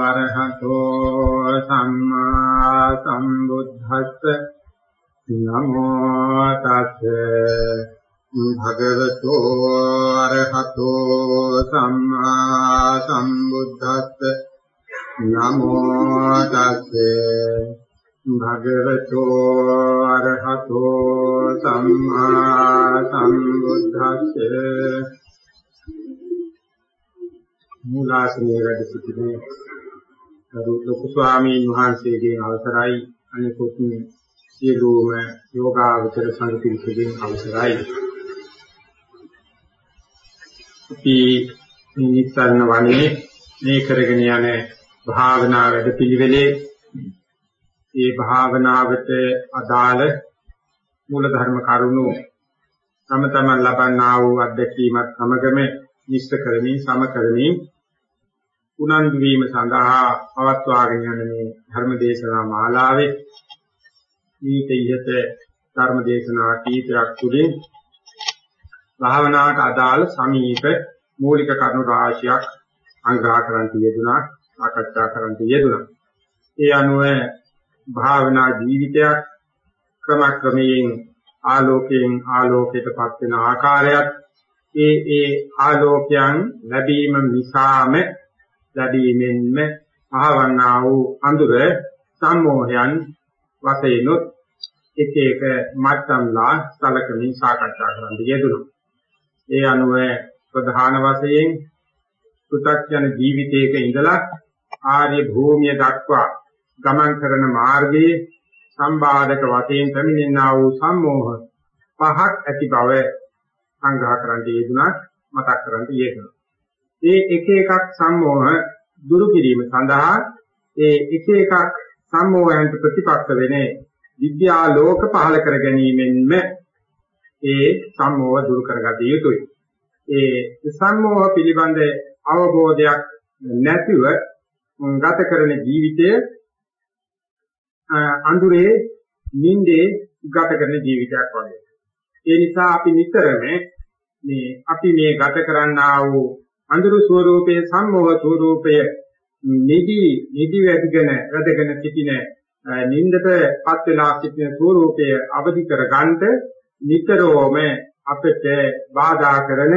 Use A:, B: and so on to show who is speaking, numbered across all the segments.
A: අරහතෝ සම්මා සම්බුද්දස්ස නමෝ තස්සේ භගවතෝ අරහතෝ සම්මා සම්බුද්දස්ස නමෝ තස්සේ භගවතෝ අරහතෝ සම්මා සම්බුද්දස්සේ මූලාසනයේ වැඩ සිටින කරු ලොකු ස්වාමීන් වහන්සේගේ අවසරයි. අනිකුත් සියලුම යෝගාවචර සංකීර්ණකෙන් අවසරයි. අපි නිස්සාරණ වන්නේ මේ කරගෙන යන භාවනා වැඩ පිළිවෙලේ මේ භාවනාවට අදාළ මූල ධර්ම කරුණු තම තමන් ලබන්නා වූ අත්දැකීමත් සමගම නිෂ්ඨ කරමින් සම කරමින් උනන්දු වීම සඳහා පවත්වාගෙන යන මේ ධර්ම දේශනා මාලාවේ මේක ඉහත ධර්ම දේශනා කීපයක් තුලින් භාවනාවට අදාළ සමීප මූලික කරුණු රාශියක් අංග්‍රහ කරන් තියදුනා සාකච්ඡා කරන් තියදුනා ඒ අනුව භාවනා ජීවිතයක් ක්‍රමක්‍රමයෙන් ආලෝකයෙන් ආලෝකයටපත් වෙන ආකාරයත් ඒ ඒ ආලෝකයන් ලැබීම නිසාම ලැබීමෙන්ම පහවන්නා වූ අඳුර සම්මෝහයන් වශයෙන්ොත් එක එක මට්ටම්ලා සලකමින් සාකච්ඡා කරන්න යෙදුණා. ඒ අනුව ප්‍රධාන වශයෙන් පෘථග්ජන ජීවිතයක ඉඳලා ආර්ය භූමිය දක්වා ගමන් කරන මාර්ගයේ සම්බාධක වශයෙන් පැමිණෙනා වූ සම්මෝහ පහක් ඇති බව සංග්‍රහ කරන්න යෙදුණා මතක් කරන්න යෙදුණා. ඒ එක එකක් සම්මෝහ දුරු කිරීම සඳහා ඒ එක එකක් සම්මෝහයන්ට ප්‍රතිපක්ෂ වෙන්නේ විද්‍යා ලෝක පහල කර ගැනීමෙන්ම ඒ සම්මෝහ දුරු කරගත යුතුයි. ඒ සම්මෝහ පිළිබඳ අවබෝධයක් නැතිව ගත කරන ජීවිතය අඳුරේ නින්දේ ගත කරන ජීවිතයක් වගේ. ඒ නිසා අපි නිතරම මේ අපි මේ ගත කරන්නා වූ අඳුරු ස්වરૂපයේ සම්මෝහ ස්වરૂපයේ නිදි නිදි වැඩිගෙන වැඩගෙන සිටින නින්දටපත් වෙලා සිටින ස්වરૂපය අවදි කරගන්නට නිතරම අපට බාධා කරන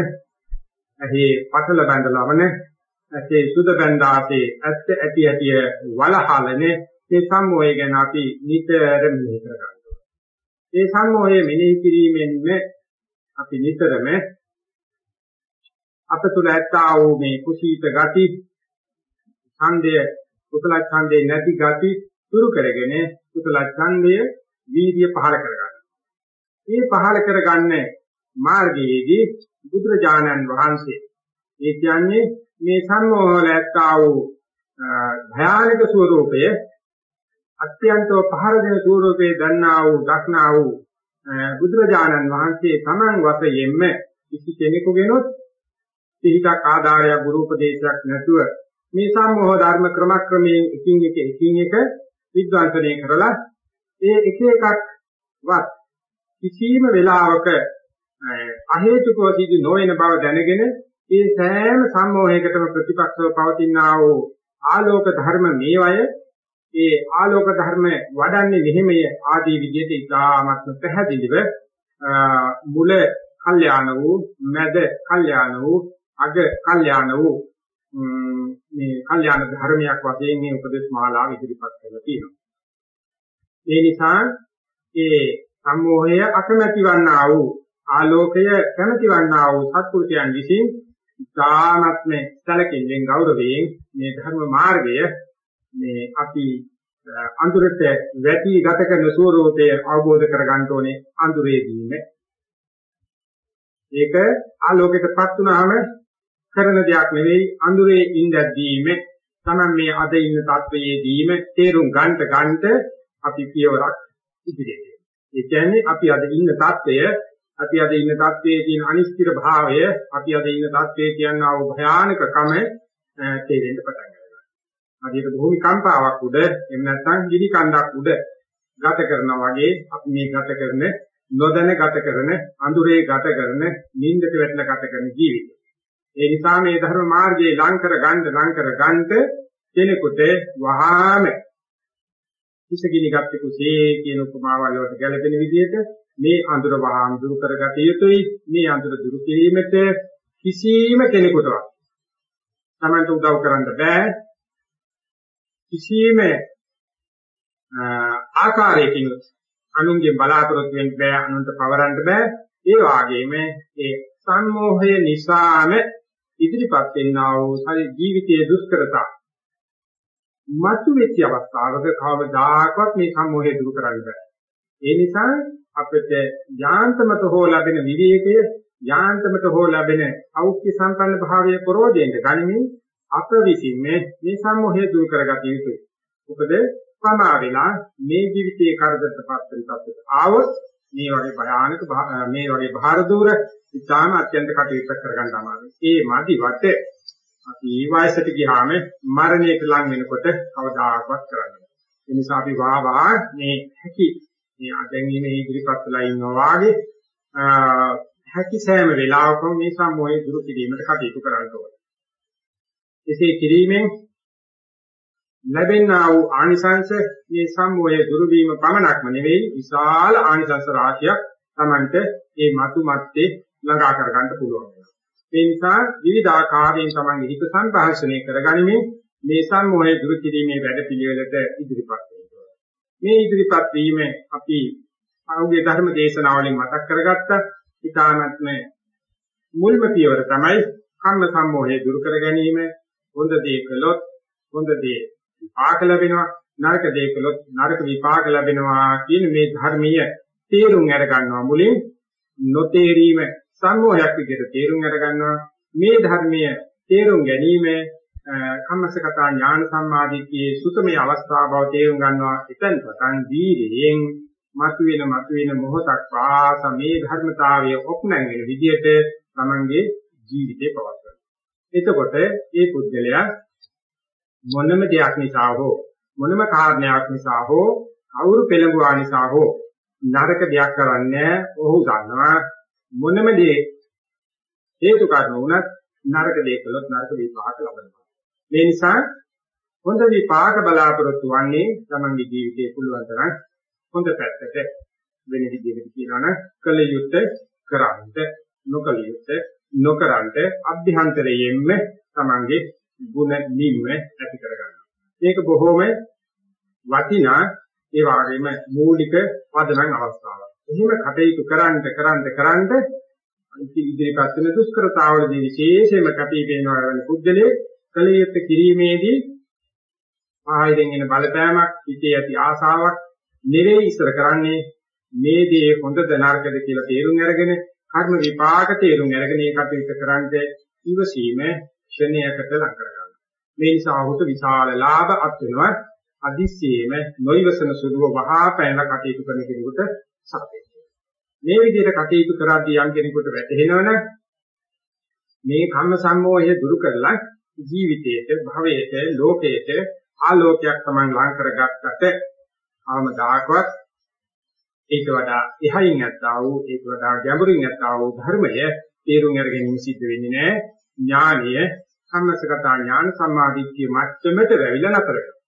A: ඇහි පතල බඳලවන ඇසේ සුද බඳාසේ ඇත්ත ඇටි ඇටි වලහලනේ මේ සම්මෝහය ගැන අපි නිතර මෙහෙ කරගන්නවා. මේ සම්මෝහය මෙනෙහි කිරීමෙන් අපි නිතරම අප තුළ ඇත්තා වූ මේ කුසීත ගති ඡන්දය කුසල ඡන්දේ නැති ගති දුරු කරගෙන කුසල ඡන්දය වීර්ය පහල කරගන්න. මේ පහල කරගන්න මාර්ගයේදී බුදුරජාණන් වහන්සේ ඒ කියන්නේ මේ සම්මෝහල ඇත්තා වූ භයානක ස්වરૂපය අත්‍යන්තව පහර දෙන ස්වરૂපේ දන්නා වූ දක්නා වූ බුදුරජාණන් වහන්සේ තමන් වශයෙන්ම කිසි කෙනෙකුගෙනොත් පිහිටක් ආධාරයක් ගුරු උපදේශයක් නැතුව මේ සම්මෝහ ධර්ම ක්‍රමක්‍රමයෙන් එකින් එක එකින් එක විද්වංශනය කරලා ඒ එක එකක් වත් කිසියම් වෙලාවක අහේතුකව සිදු නොවන බව දැනගෙන ඒ සෑම සම්මෝහයකටම ප්‍රතිපක්ෂව පවතිනා වූ ආලෝක ධර්ම මේවය. ඒ ආලෝක ධර්ම වඩන්නේ මෙහෙමය ආදී විදිහට ඉතාමත්ම පැහැදිලිව මුල කල්යාණ වූ මැද කල්යාණ වූ අග කල්යාණ වූ මේ කල්යාණ ධර්මයක් වශයෙන් මේ උපදේශ මාලාව ඉදිරිපත් කරලා තියෙනවා. ඒ නිසා ඒ සම්මෝහය අකමැති වන්නා වූ ආලෝකය කැමැති වන්නා වූ සත්පුරුෂයන් විසින් ධානත්ම සැලකින්ෙන් ගෞරවයෙන් මේ ධර්ම මාර්ගය මේ අපි අඳුරට වැටි ගත කරන ස්වરૂපය අවබෝධ කරගන්න ඕනේ අඳුරේදීම ඒක ආලෝකයටපත් වුණාම කරන දෙයක් නෙවෙයි අඳුරේ ඉඳද්දීම තමයි මේ අද ඉන්න තත්වයේදීම තේරුම් ගන්නට ගන්නට අපි පියවරක් ඉදිරියට. ඒ කියන්නේ අපි අද ඉන්න තත්වය අපි අද ඉන්න තත්වයේ තියෙන අනිශ්චිත භාවය අපි අද ඉන්න තත්වයේ කියනවා වූ භයානකකම තේරෙන්න පටන් ගන්නවා. අදිට භූමි කම්පාවක් උඩ එහෙම නැත්නම් ගිනි කන්දක් උඩ ගත කරනවා වගේ අපි මේ ගත කරන නොදැන ගත කරන අඳුරේ ගත කරන නිින්දට වැටලා ගත කරන ජීවිතය. ඒ නිසා මේ ධර්ම මාර්ගයේ ලං කර ගන්න ලං කර ගන්නට කෙනෙකුට වහාම කිසගිනි ගත්තේ කුසේ කියන උපමාවල් වලට ගැලපෙන විදිහට මේ අඳුර වහාම දුරු කරගත යුතුයි. මේ අඳුර දුරු කිරීමට කිසිම කෙනෙකුටවත් තමන්ට උදව් කරන්න බෑ. කිසිම ආකාරයකින් අනුන්ගේ බලාපොරොත්තු වෙන්න බෑ අනුන්ට පවරන්න බෑ. ඒ වගේම ඒ සම්මෝහය නිසාම ඉදිරිපත් වෙන්නා වූ ශරීර ජීවිතයේ දුෂ්කරතා මතු වෙච්ච අවස්ථාවක කවදාකවත් මේ සම්මෝහය දුරු කරන්න බෑ ඒ නිසා අපිට යාන්තමත හෝ ලැබෙන විවේකය යාන්තමත හෝ ලැබෙන සෞඛ්‍ය සම්පන්න භාවයේ ප්‍රෝධයෙන් ගනිමින් අප විසින් මේ සම්මෝහය දුරු කරගත යුතුයි. මොකද පමා වෙලා මේ ජීවිතයේ කරදරටපත් වෙන තත්ත්වයට ආවොත් මේ වගේ භයානක මේ වගේ භාර දූර ඉතාම අත්‍යන්ත කටයුතු කරගන්න අමාරුයි. ඒ මදි වට අපි වයසට ගියාම මරණයට ලං වෙනකොට කවදාකවත් කරන්නේ. ඒ නිසා අපි වා වා මේ හැකි මේ දැන් මේ ඉදිරිපත් වෙලා ඉන්නවා වාගේ හැකි සෑම වෙලාවකම මේ සම්මෝහය දුරු කිරීමට කටයුතු කරන්න ඕනේ. එසේ කිරීමෙන් ලැබෙනා වූ ආනිසංශ මේ සම්මෝහය දුරු වීම පමණක්ම නෙවෙයි විශාල ආනිසංශ රාශියක් Tamante මේ මතු මැත්තේ ළඟා කරගන්න පුළුවන් වෙනවා. ඒ නිසා විවිධ ආකාරයෙන් තමන්ගේ හිත සංපාර්ශනය කරගනිමින් මේ සම්මෝහය දුරු කිරීමේ වැඩ පිළිවෙලට ඉදිරිපත් වෙනවා. මේ ඉදිරිපත් වීම අපි ආගේ ධර්ම දේශනාවලින් මතක් කරගත්තා. ඊටානත්ම මුල්ම පියවර තමයි කම්ම සම්මෝහය දුරු කර ගැනීම. හොඳ දේ කළොත් හොඳ දේ විපාක ලැබෙනවා. නරක දේ කළොත් නරක විපාක ලැබෙනවා කියන මේ ධර්මීය තේරුම් අර ගන්නවා මුලින් නොතේරීම සම්මෝහයක් විදිහට තේරුම් අර ගන්නවා මේ ධර්මීය තේරුම් ගැනීම කම්මසකතා ඥාන සම්මාදිට්ඨියේ සුතමේ අවස්ථාව බව තේරුම් ගන්නවා එතෙන් පටන් දීර්යෙන් මතුවෙන මතුවෙන මොහොතක් වාස මේ ධර්මතාවය ඔප්නැන් වෙන විදිහට තමන්ගේ ජීවිතේ පවත්වනවා. එතකොට මේ පුද්ගලයා මොනම දෙයක් නිසා හෝ මොනම කාරණයක් නිසා හෝ කවුරු පෙළඹුවා නිසා හෝ නරක දෙයක් කරන්නේ ඔහු දන්නවා මොනම දේ හේතු කාරණ වුණත් නරක දේ කළොත් නරක විපාක ලබනවා. මේ නිසා හොඳ විපාක බලාපොරොත්තු වන්නේ තමන්ගේ ජීවිතේ පුළුවන් තරම් හොඳ පැත්තට වෙන විදිහකට කියනවා නම් කල යුත්තේ කරන්ත නොකල යුත්තේ නොකරන්ත අභ්‍යන්තරයෙන්ම තමන්ගේ ගුණ නිම්ම ඇති කරගන්නවා. මේක බොහොම වටිනා ඒ වගේම මූලික පදනම් අවස්ථාවක්. එහෙම කටයුතු කරන්ට කරන්ට කරන්ට ඉදිරිපත් වෙන දුෂ්කරතාවලදී විශේෂයෙන්ම කටයුතු වෙනවා වෙන පුද්ගලයේ කලියත් කිරීමේදී ආයෙත් එන බලපෑමක් හිතේ ඇති ආසාවක් නෙවෙයි ඉස්සර කරන්නේ මේ දේ හොඳද නරකද කියලා තේරුම් අරගෙන කර්ම විපාක තේරුම් අරගෙන ඒ කටයුතු කරන්ට ඉවසීම ක්ෂණයකට ලං කරගන්නවා. මේ නිසා ඔහුට විශාල ලාභ අත් වෙනවා. අදිස්සීම නොයිවසන සුළුව වහා පැනලා කටයුතු කරන කෙනෙකුට සපේයි. මේ විදිහට කටයුතු කරද්දී යම් කෙනෙකුට වැටහෙනවනම් මේ කම්ම සම්මෝහය දුරු කරලා ජීවිතයේට භවයේට ලෝකයේට ආලෝකයක් Taman ලං කරගත්තට ආමදාකවත් ඒක වඩා එහයින් නැත්තා වූ ඒක වඩා ගැඹුරින් නැත්තා වූ ධර්මය තේරුම් අරගෙන සිද්ධ වෙන්නේ නැහැ ඥානීය සම්මසගත ඥාන සම්මාදිට්ඨිය මට්ටමට වැවිලා නැතර වෙනවා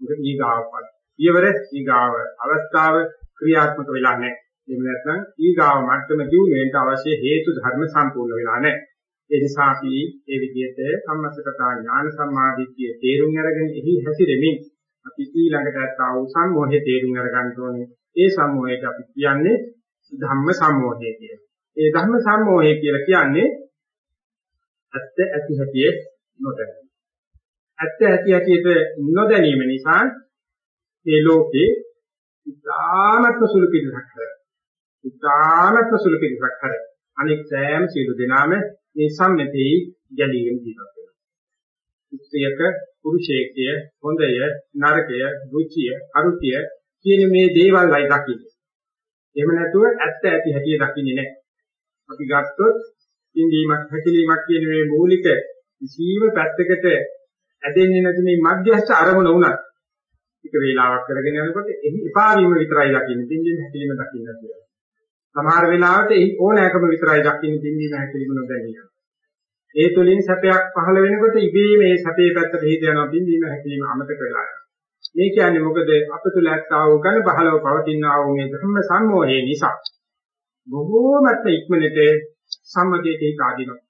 A: මොකද ඊගාවපත් ඊවර ඊගාව අවස්ථාව ක්‍රියාත්මක වෙලා නැහැ එහෙම නැත්නම් ඊගාව මට්ටම දියුණු වෙන්න අවශ්‍ය හේතු ධර්ම සම්පූර්ණ වෙලා නැහැ ඒ නිසා අපි මේ විදිහට සම්මස්සකතා ඥාන සම්මාදිට්ඨිය තේරුම් අරගෙන එහි හැසිරෙමින් අපි ඊළඟට ආ වූ සම්මෝහය තේරුම් අරගන්න ඕනේ. ඒ සම්මෝහයට අපි කියන්නේ ධම්ම සම්මෝහය කියලා. ඒ ධම්ම සම්මෝහය කියලා කියන්නේ ඇත්ත ඇති හැටියේ නොදැනීම. ඇත්ත ඇති හැටියට නොදැනීම නිසා මේ ලෝකේ ඉතාමත්ම සුළු පිළිසක් කර. ඉතාමත්ම සුළු පිළිසක් කර. අනෙක් සෑම සියලු දෙනාම මේ සම්මතේ ගැලීගෙන ජීවත් වෙනවා. ස්ත්‍රියක පුරුෂයෙක්ය හොඳය නරකය රුචිය අරුචිය කියන මේ දේවල්යි දකින්නේ. එහෙම නැතුව ඇත්ත ඇති හැටි දකින්නේ නැහැ. අපි ගත්තොත් ඉන්දීමක් හැකිලීමක් කියන මේ මූලික කිසියම් පැත්තකට ඇදෙන්නේ නැති මේ මධ්‍යස්ථ අරමුණ උනත් එක වේලාවක් කරගෙන යනකොට එහි එපා වීම විතරයි දකින්නේ. තින්දින් හැකිලිම දකින්න කියලා. සමහර වෙලාවට එහි ඕනෑකම විතරයි දකින්නේ තින්දින් හැකිලිම නොදැනිය. ඒ තුලින් සැපයක් පහළ වෙනකොට ඉබේ මේ සැපේ පැත්තට හිත යනවා තින්දින් හැකිලිම අමතක වෙලා යනවා. මේ කියන්නේ මොකද අප තුල ඇත්තා වූ ඝන බහලව පවතිනා වූ මේ ධර්ම සම්මෝහය නිසා බොහෝමත්ම ඉක්මනට සම්මතයේ හිත ආදිනවා.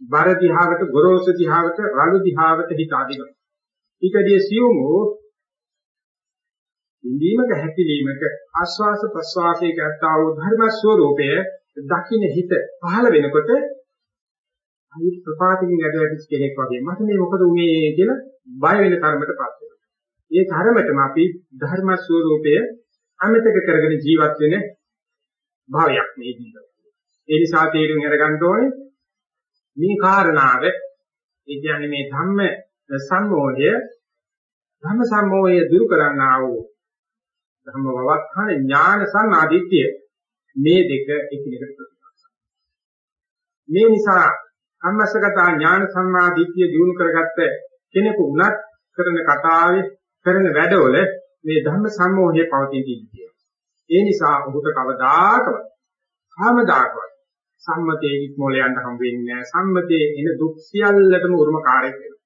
A: බර දිහාවට ගොරෝසු දිහාවට රළු දිහාවට හිත ආදිනවා. ඊටදී සියුම් වූ ඉඳීමක හැකිලීමක ආස්වාස ප්‍රස්වාසයේ ගත්තා වූ ධර්ම ස්වરૂපය දකින්න හිත පහළ වෙනකොට අයි ප්‍රපාතිකින් ඇදලා කෙනෙක් වගේ මට මේ මොකද උනේ කියලා බය වෙන කර්මයටපත් වෙනවා. ඒ ධර්මතම අපි ධර්ම ස්වરૂපය අමතක කරගෙන ජීවත් වෙන භාවයක් මේ ජීවිතය. ඒ නිසා තේරුම් අරගන්න ඕනේ මේ කාරණාව ඒ කියන්නේ මේ ධම්ම සම්මෝහය ධම්ම සම්මෝහය දුරු කරන්නා වූ ධම්ම වවත්තාන ඥාන සම්මාදිට්ඨිය මේ දෙක එකිනෙකට ප්‍රතිපක්ෂයි. මේ නිසා සම්මස්සගත ඥාන සම්මාදිට්ඨිය දිනු කරගත්ත කෙනෙකු උනත් කරන කතාවේ කරන වැඩවල මේ ධම්ම සම්මෝහය පවතින ඉන්නේ. ඒ නිසා ඔහුට කවදාකවත් කාමදාකවත් සම්මතයේ ඉක්මෝල යන්න හම් වෙන්නේ නැහැ. සම්මතයේ එන දුක් සියල්ලටම උරුමකාරයෙක් වෙනවා.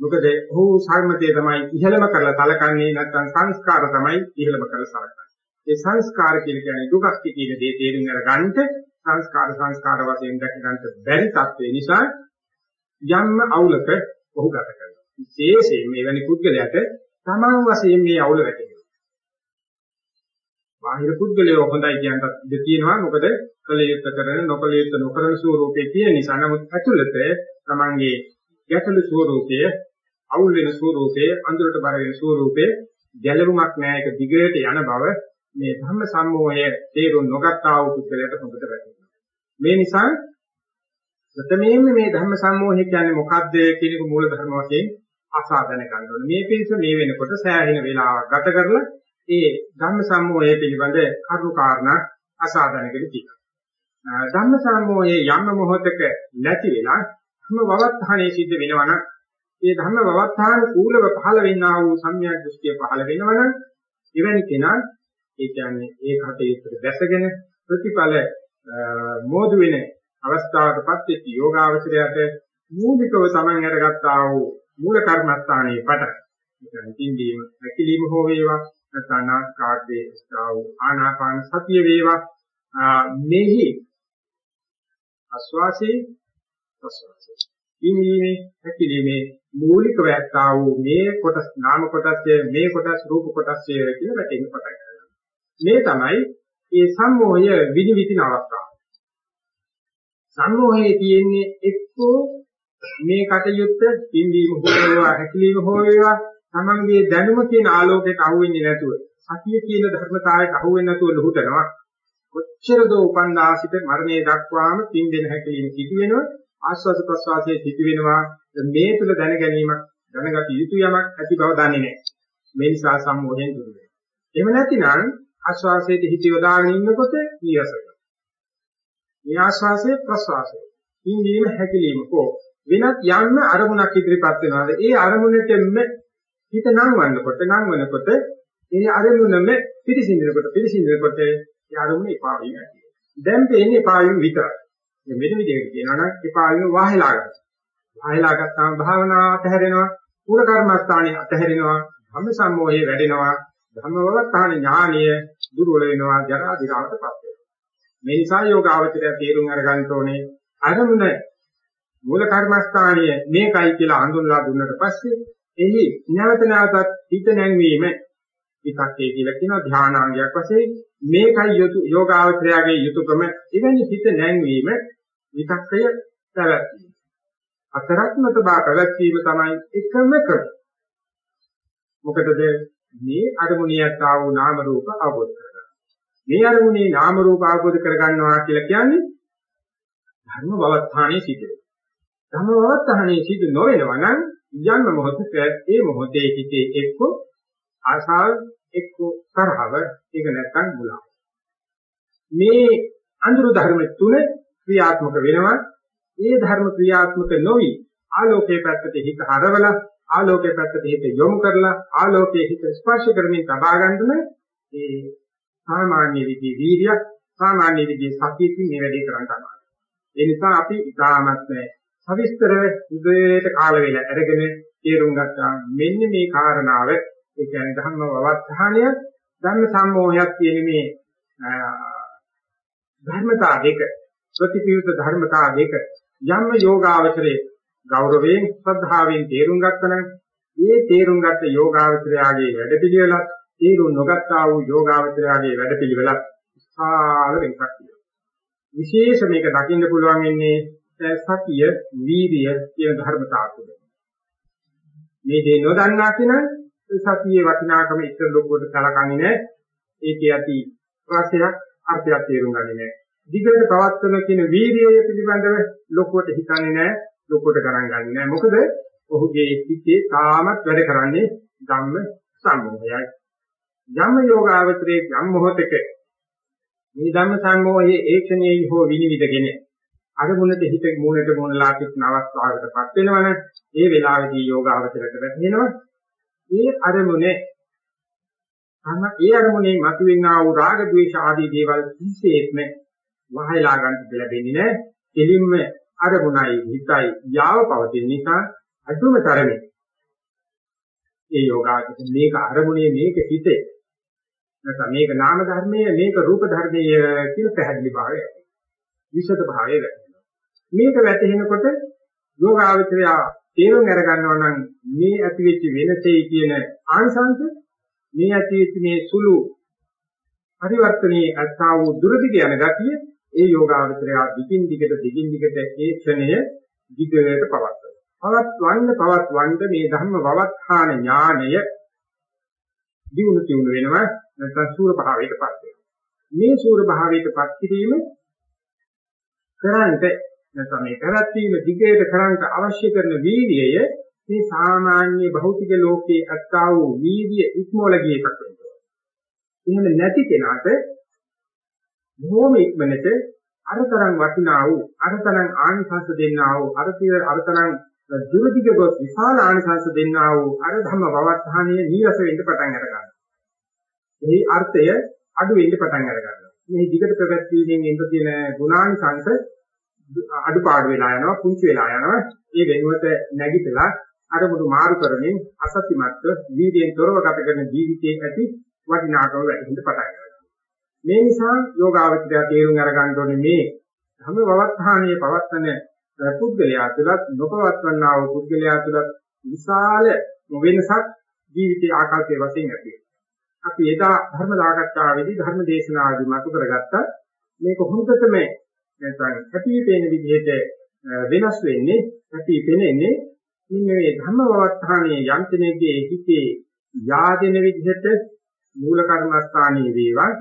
A: මොකද ඔහු සම්මතය තමයි ඉහළම කරලා සලකන්නේ නැත්නම් සංස්කාර තමයි ඉහළම කරලා සලකන්නේ. ඒ සංස්කාර කියන්නේ දුකක් කියන දේ තේරුම් අරගන්නට සංස්කාර සංස්කාර වශයෙන් දැක ගන්නට බැරි තත්ත්වේ නිසා යම්ම අවුලක ඔහු ගත කරනවා. විශේෂයෙන් මේ වැනි පුද්ගලයාට තමන් වශයෙන් මේ අවුල වැටෙනවා. බාහිර පුද්ගලයෝ හොඳයි කියනට ඉඩ තියෙනවා. මොකද කලියුත් කරන නොකලියුත් නොකරන ස්වરૂපේ තියෙන නිසා. නමුත් ඇතුළත තමන්ගේ ගැටළු ස්වરૂපය අවුල් වෙන ස්වરૂපය අඳුරට බර වෙන ස්වરૂපය ගැළරුමක් නැහැ ඒක දිගට යන බව මේ ධම්ම සම්මෝහය තේරුම් නොගත්තා වූ පුද්ගලයාට හොඳට වැටහෙනවා. මේ නිසා ප්‍රථමයෙන්ම මේ ධම්ම සම්මෝහය කියන්නේ මොකක්ද කියන එක මූල ධර්ම වශයෙන් අසාධන ගන්න ඕනේ. මේ පිළිස මේ වෙනකොට සෑහෙන වෙලාවක් ගත කරලා ඒ ධම්ම සම්මෝහය පිළිබඳ කරුණු කාරණා අසාධනකෙදි තියෙනවා. ධම්ම සම්මෝහයේ යම් මොහොතක නැති වෙලා ධර්ම වවත්තානේ සිද්ධ වෙනවනම් ඒ ධර්ම වවත්තාන කූලව පහළ වෙන්නා වූ සම්‍යක් දෘෂ්ටිය පහළ වෙනවනම් එවැනි කෙනා ඒ කියන්නේ ඒ කටයුත්තට දැසගෙන ප්‍රතිඵල මෝදු වෙන අවස්ථාවකටපත් වෙච්ච යෝගාවචරයට මූලිකව තමන් අරගත්තා වූ මූල කර්මස්ථානයේ පට ඒ කියන්නේ තින්දීම හැකිලිම හෝ වේවා නැත්නම් නාස්කාර්යයේ ස්ථා වූ ආනාපාන සතිය වේවා මෙහි ආස්වාසේ ප්‍රසවාසය. ඊමීමේ හැකිලිමේ මූලික වැත්තා වූ මේ කොටස් නාම කොටස්ය මේ කොටස් රූප කොටස්ය කියලා වැටෙන්න පටන් ගන්නවා. මේ තමයි ඒ සම්මෝහය විනිවිදින අවස්ථාව. සම්මෝහයේ තියෙන්නේ එක්කෝ මේ කටයුත්ත පින්වීම හෝ වේවා හැකිලිම හෝ වේවා තමන්ගේ දැනුම කියන ආලෝකයට අහු වෙන්නේ නැතුව සතිය කියන ධර්මතාවයට අහු වෙන්නේ නැතුව ලුහුටනවා කොච්චර දෝ උපන්දාසිත මරණය දක්වාම පින් දෙන හැකිලිම සිදු වෙනවා ආස්වාද ප්‍රසවාසයේ සිටි වෙනවා මේ තුල දැන ගැනීමක් දැනගත යුතු යමක් ඇති බව දන්නේ නැහැ. මේ නිසා සම්මෝහයෙන් දුර වෙනවා. එහෙම නැතිනම් ආස්වාසයේ හිත යොදාගෙන ඉන්නකොට ඊයස වෙනවා. මේ ආස්වාසයේ ප්‍රසවාසයේ ඉන්දීම හැකිලිම කෝ වෙනත් යන්න අරමුණක් ඉදිරිපත් වෙනවාද ඒ අරමුණටම හිත නංවන්නකොට නංවනකොට ඒ අරමුණම පිරිසිඳනකොට පිරිසිඳනකොට ඒ අරමුණ එපා වීම ඇති වෙනවා. දැන් තේන්නේ එපා වීම විතරයි. මේ මෙන්න විදිහට කියනවා නම් එපා වෙන වාහෙලා ගන්න. වාහෙලා ගත්තාම භාවනාව අතහැරෙනවා. මූල කර්මස්ථානේ අතහැරෙනවා. ධම්ම සම්මෝහය වැඩෙනවා. ධම්මවත්තාන ඥානීය දුර්වල වෙනවා. ජරා දිරාවටපත් වෙනවා. මේ නිසා යෝගාවචරය තේරුම් අරගන්න ඕනේ අරමුණ මූල කර්මස්ථානීය මේකයි කියලා හඳුන්ලා දුන්නට පස්සේ එහි නැවත නැවතත් හිත නැංවීම විතක්කේ කියලා කියන ධානාංගයක් වශයෙන් මේකයි යොතු යෝගාවචරයාගේ යුතුයකම එවැනි හිත නැංවීම විතක්කය පැවැත්වීම. අතරත්මත බා පැවැත්වීම තමයි එකම ක්‍රම. මොකටද? මේ අරමුණියට ආ වූ නාම රූප අවබෝධ කරගන්න. මේ අරමුණේ නාම රූප අවබෝධ කරගන්නවා කියලා කියන්නේ ධර්ම බවස්ථානයේ සිට. ධර්ම බවස්ථානයේ සිට නොවෙනවා නම් යන්න මොහොතක ඒ මොහොතේ හිතේ එක්ක ආසාව එක්ක තරහව ඒක නැත්තම් මුලා. මේ අඳුරු ධර්ම තුන ක්‍රියාත්මක වෙනවා. ඒ ධර්ම ක්‍රියාත්මක නොවි ආලෝකයේ පැත්තට හිත හරවලා ආලෝකයේ පැත්තට හිත යොමු කරලා ආලෝකයේ හිත ස්පර්ශ කරමින් තබා ගන්නම ඒ සාමාන්‍ය විදිහේ වීර්යයක් සාමාන්‍ය විදිහේ සතියකින් මේ වැඩේ කරන්න තමයි. ඒ නිසා අපි ඉතාමත් සවිස්තරව උදේට කාල වේලා අරගෙන තේරුම් ගත්තා මෙන්න මේ කාරණාව ඒ කියන්නේ ධර්ම වවත්හානය ධර්ම සම්මෝහයක් කියන මේ ධර්මතා දෙක ප්‍රතිපියුත් ධර්මතා දෙක යම් යෝගාවචරයේ ගෞරවයෙන් ශ්‍රද්ධාවෙන් තේරුම් ගත්තනම් මේ තේරුම් ගත්ත යෝගාවචරයාගේ වැඩපිළිවෙලත් තේරුම් නොගත්තා වූ යෝගාවචරයාගේ වැඩපිළිවෙලත් විශාල වෙනසක් තියෙනවා. විශේෂ මේක දකින්න පුළුවන් වෙන්නේ සතිය, වීරිය කියන ධර්මතාව තුළ. මේ දේ නොදන්නා කෙනා සතියේ වටිනාකම ඉතර ලොකුවට කලකන්නේ නැහැ. ඒකේ ඇති රසයක් අර්ථයක් තේරුම් ගන්නේ නැහැ. දිගට පවත්වන කියන වීරියය පිළිබඳව ලොකුවට හිතන්නේ නැහැ. ලොකුවට ගණන් ගන්නේ නැහැ. මොකද ඔහුගේ හිතේ තාමත් වැඩ කරන්නේ ධම්ම සම්මෝහයයි. යම් යෝගාවචරයේ යම් මොහොතක මේ ධම්ම සම්මෝහයේ ඒක්ෂණයේ හෝ විනිවිදගෙන අරමුණට හිත මූණට මූණලා තිබෙන අවස්ථාවකටපත් වෙනවනේ ඒ වෙලාවේදී යෝගාවචරයට වැටෙනවා. ඒ අරමුණේ අන්න ඒ අරමුණේ මතුවෙනා වූ රාග ద్వේෂ ආදී දේවල් කිසිසේත්ම වහයලා ගන්න ලැබෙන්නේ නැහැ. දෙලින්ම අරමුණයි හිතයි යාව පවතින නිසා අදුම තරමේ ඒ යෝගාචර මේක අරමුණේ මේක හිතේ නැත්නම් මේක නාම ධර්මයේ මේක රූප ධර්මයේ කියලා පැහැදිලි භාවය විෂද භාවය වැටෙනවා මේක වැටෙනකොට යෝගාචරය තේරුම් අරගන්නවා නම් මේ ඇතිවෙච්ච වෙනසේ කියන ආංශංශ මේ ඇතිවෙච්ච මේ සුළු පරිවර්තනයේ අත්තා වූ දුරදිග යන ගතිය ඒ යෝගාවචරය දිගින් දිගට දිගින් දිගට ඒ ක්ෂණය දිගට පවත්වනවා. පවත්වන්න පවත්වන්න මේ ධර්ම වවත්හාන ඥානය දිනු තියුණු වෙනවා නැත්නම් සූර භාවයටපත් වෙනවා. මේ සූර භාවයටපත් කිරීම කරන්ට නැත්නම් මේ කරත්වීම දිගට කරන්ට අවශ්‍ය කරන වීර්යය මේ සාමාන්‍ය භෞතික ලෝකයේ අත්තා වූ වීර්ය ඉක්මවල ගිය එකක් වෙනවා. එහෙම නැති කෙනාට බොහොම ඉක්මනට අරතරන් වටිනා වූ අරතරන් ආනිසංස දෙන්නා වූ අරතිය අරතරන් දුරදිග ගොස් විශාල ආනිසංස දෙන්නා වූ අර ධම්ම පවත්හානිය නීරස වෙන්න පටන් අර ගන්නවා. මේ අර්ථය අඩු වෙන්න පටන් අර ගන්නවා. මේ දිගට ප්‍රවැත්වීමෙන් එන්න තියෙන ගුණානිසංස අඩුපාඩු වෙලා යනවා, පුංචි වෙලා යනවා. ඒ වෙනුවට නැගිටලා අරමුණු මාරු කරමින් අසත්‍යමත්ව වීර්යයෙන් තොරව ගත කරන ජීවිතයේ ඇති වටිනාකම වැඩි වෙන්න පටන් ගන්නවා. මේ නිසා යෝගාවචරය තේරුම් අරගන්න ඕනේ මේ හැම වවත්හානිය පවත්තන පුද්ගලයා තුළත් නොපවත්වන්නා වූ පුද්ගලයා තුළත් විශාල වෙනසක් ජීවිතයේ ආකල්පයේ වශයෙන් ඇති අපි එදා ධර්ම සාකච්ඡාවේදී ධර්ම දේශනාවදී මතු කරගත්තා මේක හොඳටම නැත්නම් හැටි පේන විදිහට වෙනස් වෙන්නේ හැටි පේන්නේ මෙන්න මේ ධර්ම වවත්හානිය යන්ත්‍රණයේ හිතේ යාදෙන විදිහට මූල කර්මස්ථානයේ වේවා.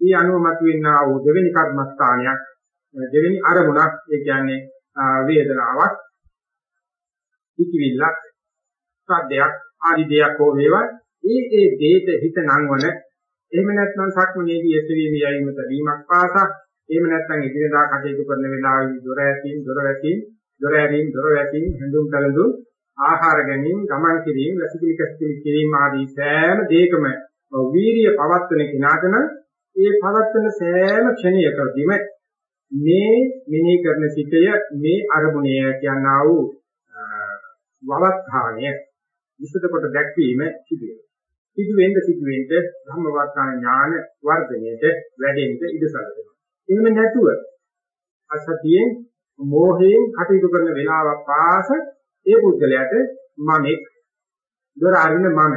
A: ඊ අනුව මතුවෙනා වූ දෙවෙනි කර්මස්ථානයක් දෙවෙනි අරමුණක් ඒ කියන්නේ වේදනාවක් ඉතිවිල්ලක් සද්දයක් ආදි දෙයක් හෝ වේවා. ඒ ඒ දේත හිත නංවන එහෙම නැත්නම් සක්මනේදී එසවීම යයිම තැබීමක් පාසා එහෙම නැත්නම් ඉදිරියදා කටයුතු කරන වෙලාවෙදී දොර ඇසින් දොර වැසින් දොර ඇරින් දොර වැසින් හඳුන් කලඳුන් ආහාර ගැනීම ගමන් කිරීම වැසිකිලි කැසිකිලි කිරීම ආදී සෑම දෙයකම වීරිය පවත්වන කෙනාට නම් ඒ පවත්වන සෑම ක්ෂණයකදීම මේ මෙනෙහි කරන සිතය මේ අරමුණය කියනා වූ වවත්හාණය විසද කොට දැක්වීම සිදු වෙනවා. සිදු වෙන්න සිදු වෙන්න ධම්මවර්තාන ඥාන වර්ධනයට වැඩෙන්න ඉඩ සැලසෙනවා. එහෙම නැතුව අසතියෙන් මෝහයෙන් කටයුතු කරන වෙලාවක් පාස ඒ පුද්ගලයාට මමෙක්. දොර අරින්න මම.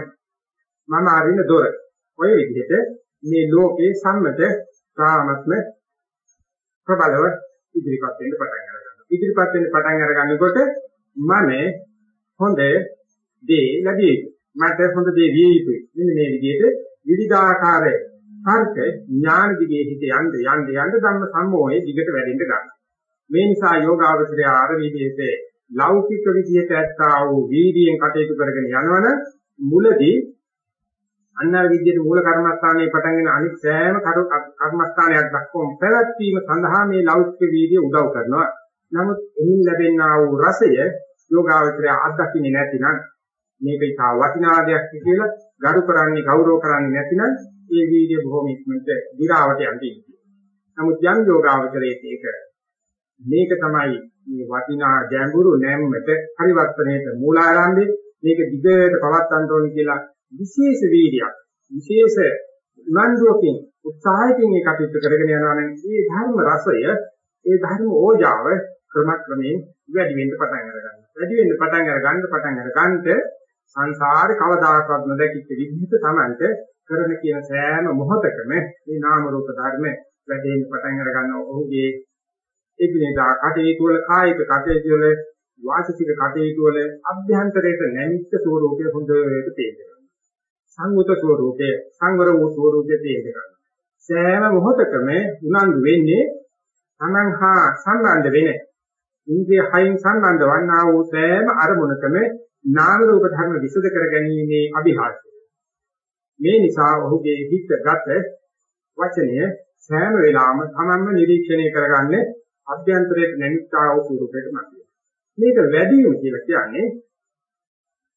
A: මම අරින්න දොර. ඔය විදිහට මේ ලෝකේ සම්මත සාමත්ම ප්‍රබලව ඉදිරිපත් වෙන්න පටන් ගන්නවා ඉදිරිපත් වෙන්න පටන් අරගන්නකොට මම හොඳ දේ ලැබිය යුතුයි. මට හොඳ දේ විය යුතුයි. මෙන්න මේ විදිහට විවිධාකාර තර්ක ඥාන දිගේ හිත යන්න යන්න යන්න ධම්ම සම්මෝහයේ දිගට වැඩෙන්න ගන්නවා මේ නිසා යෝගාවචරය ආර විදිහේ ලෞකික විදියට ඇත්තා වූ වීර්යයෙන් කටයුතු කරගෙන යනවන මුලදී අන්නර විදියට මූල කර්මස්ථානයේ පටන්ගෙන අනිත් සෑම කර්මස්ථානයක් දක්වාම පැවැත්වීම සඳහා මේ ලෞකික වීර්ය උදව් කරනවා. නමුත් එමින් ලැබෙනා වූ රසය යෝගාවචරය අත්දකින්නේ නැතිනම් මේක ඉතා වටිනා දෙයක් කියලා ගරු කරන්නේ ගෞරව කරන්නේ නැතිනම් ඒ වීර්ය බොහොම ඉක්මනට දි รา වට යන්නේ. නමුත් යම් යෝගාවචරයේ ඒක මේක තමයි මේ වටිනා ගැඹුරු නැම්මට පරිවර්තනයේට මූලාරම්භය මේක දිගට පවත්වන්න ඕනේ කියලා විශේෂ වීර්යයක් විශේෂ උනන්දුවකින් උත්සාහයකින් ඒ කටයුතු කරගෙන යනවා නම් මේ ධර්ම රසය ඒ ධර්ම ඕජාව ක්‍රමක්‍රමයෙන් වැඩි වෙන්න පටන් අරගන්නවා වැඩි වෙන්න පටන් අරගන්න පටන් අරගන්නට සංසාරේ කවදාකවත් නොදැකිච්ච විදිහට Tamanට කරන කියන සෑම මොහොතකම මේ නාම රූප ධර්ම වැඩෙන්න පටන් අර ගන්න ඔහුගේ එකිනෙකා කටයුතු වල කායික කටයුතු වල වාචික කටයුතු වල අභ්‍යන්තරයට නැමිච්ච ස්වરૂපයේ හොඳට තේරෙනවා. සංගත ස්වરૂපයේ සංවර වූ ස්වરૂපයේ තේරෙනවා. සෑම මොහොතකම උනන්දු වෙන්නේ Taman හා සම්බන්ධ වෙන්නේ ඉන්ද්‍රිය හයින් සම්බන්ධ වන්නා වූ සෑම අරමුණකම නාම රූප ධර්ම විසද කර ගැනීමේ අභිහාසය. මේ නිසා ඔහුගේ හිතගත වචනය සෑම වෙලාවම තමන්ම නිරීක්ෂණය කරගන්නේ අභ්‍යන්තරයේ නැමිතා වූ ස්වරූපයකට මතුවේ. මේක වැඩි වීම කියලා කියන්නේ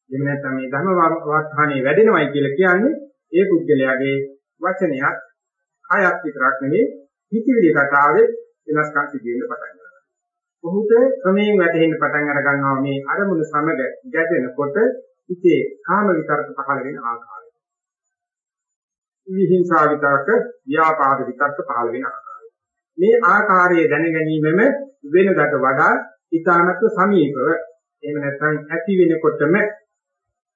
A: එහෙම නැත්නම් මේ ධර්ම වාස්තහානේ වැඩෙනවයි කියලා කියන්නේ ඒ පුද්ගලයාගේ වචනයක් කයක් විතරක් නෙවෙයි හිතවිලි කතාවේ වෙනස්කම් සිදු වෙන්න පටන් ගන්නවා. ඔහුට ක්‍රමයෙන් වැටෙන්න පටන් අර ගන්නවා මේ අරමුණු සමග ගැටෙනකොට හිතේ කාම විතරක පහළ වෙන ආකාරය. විහිංසා විතරක, ව්‍යාපාද විතරක පහළ වෙන ආකාරය. මේ ආකාරයේ දැන ගැනීමම වෙනකට වඩා ඊටානත් සමීපව එහෙම නැත්නම් ඇති වෙනකොටම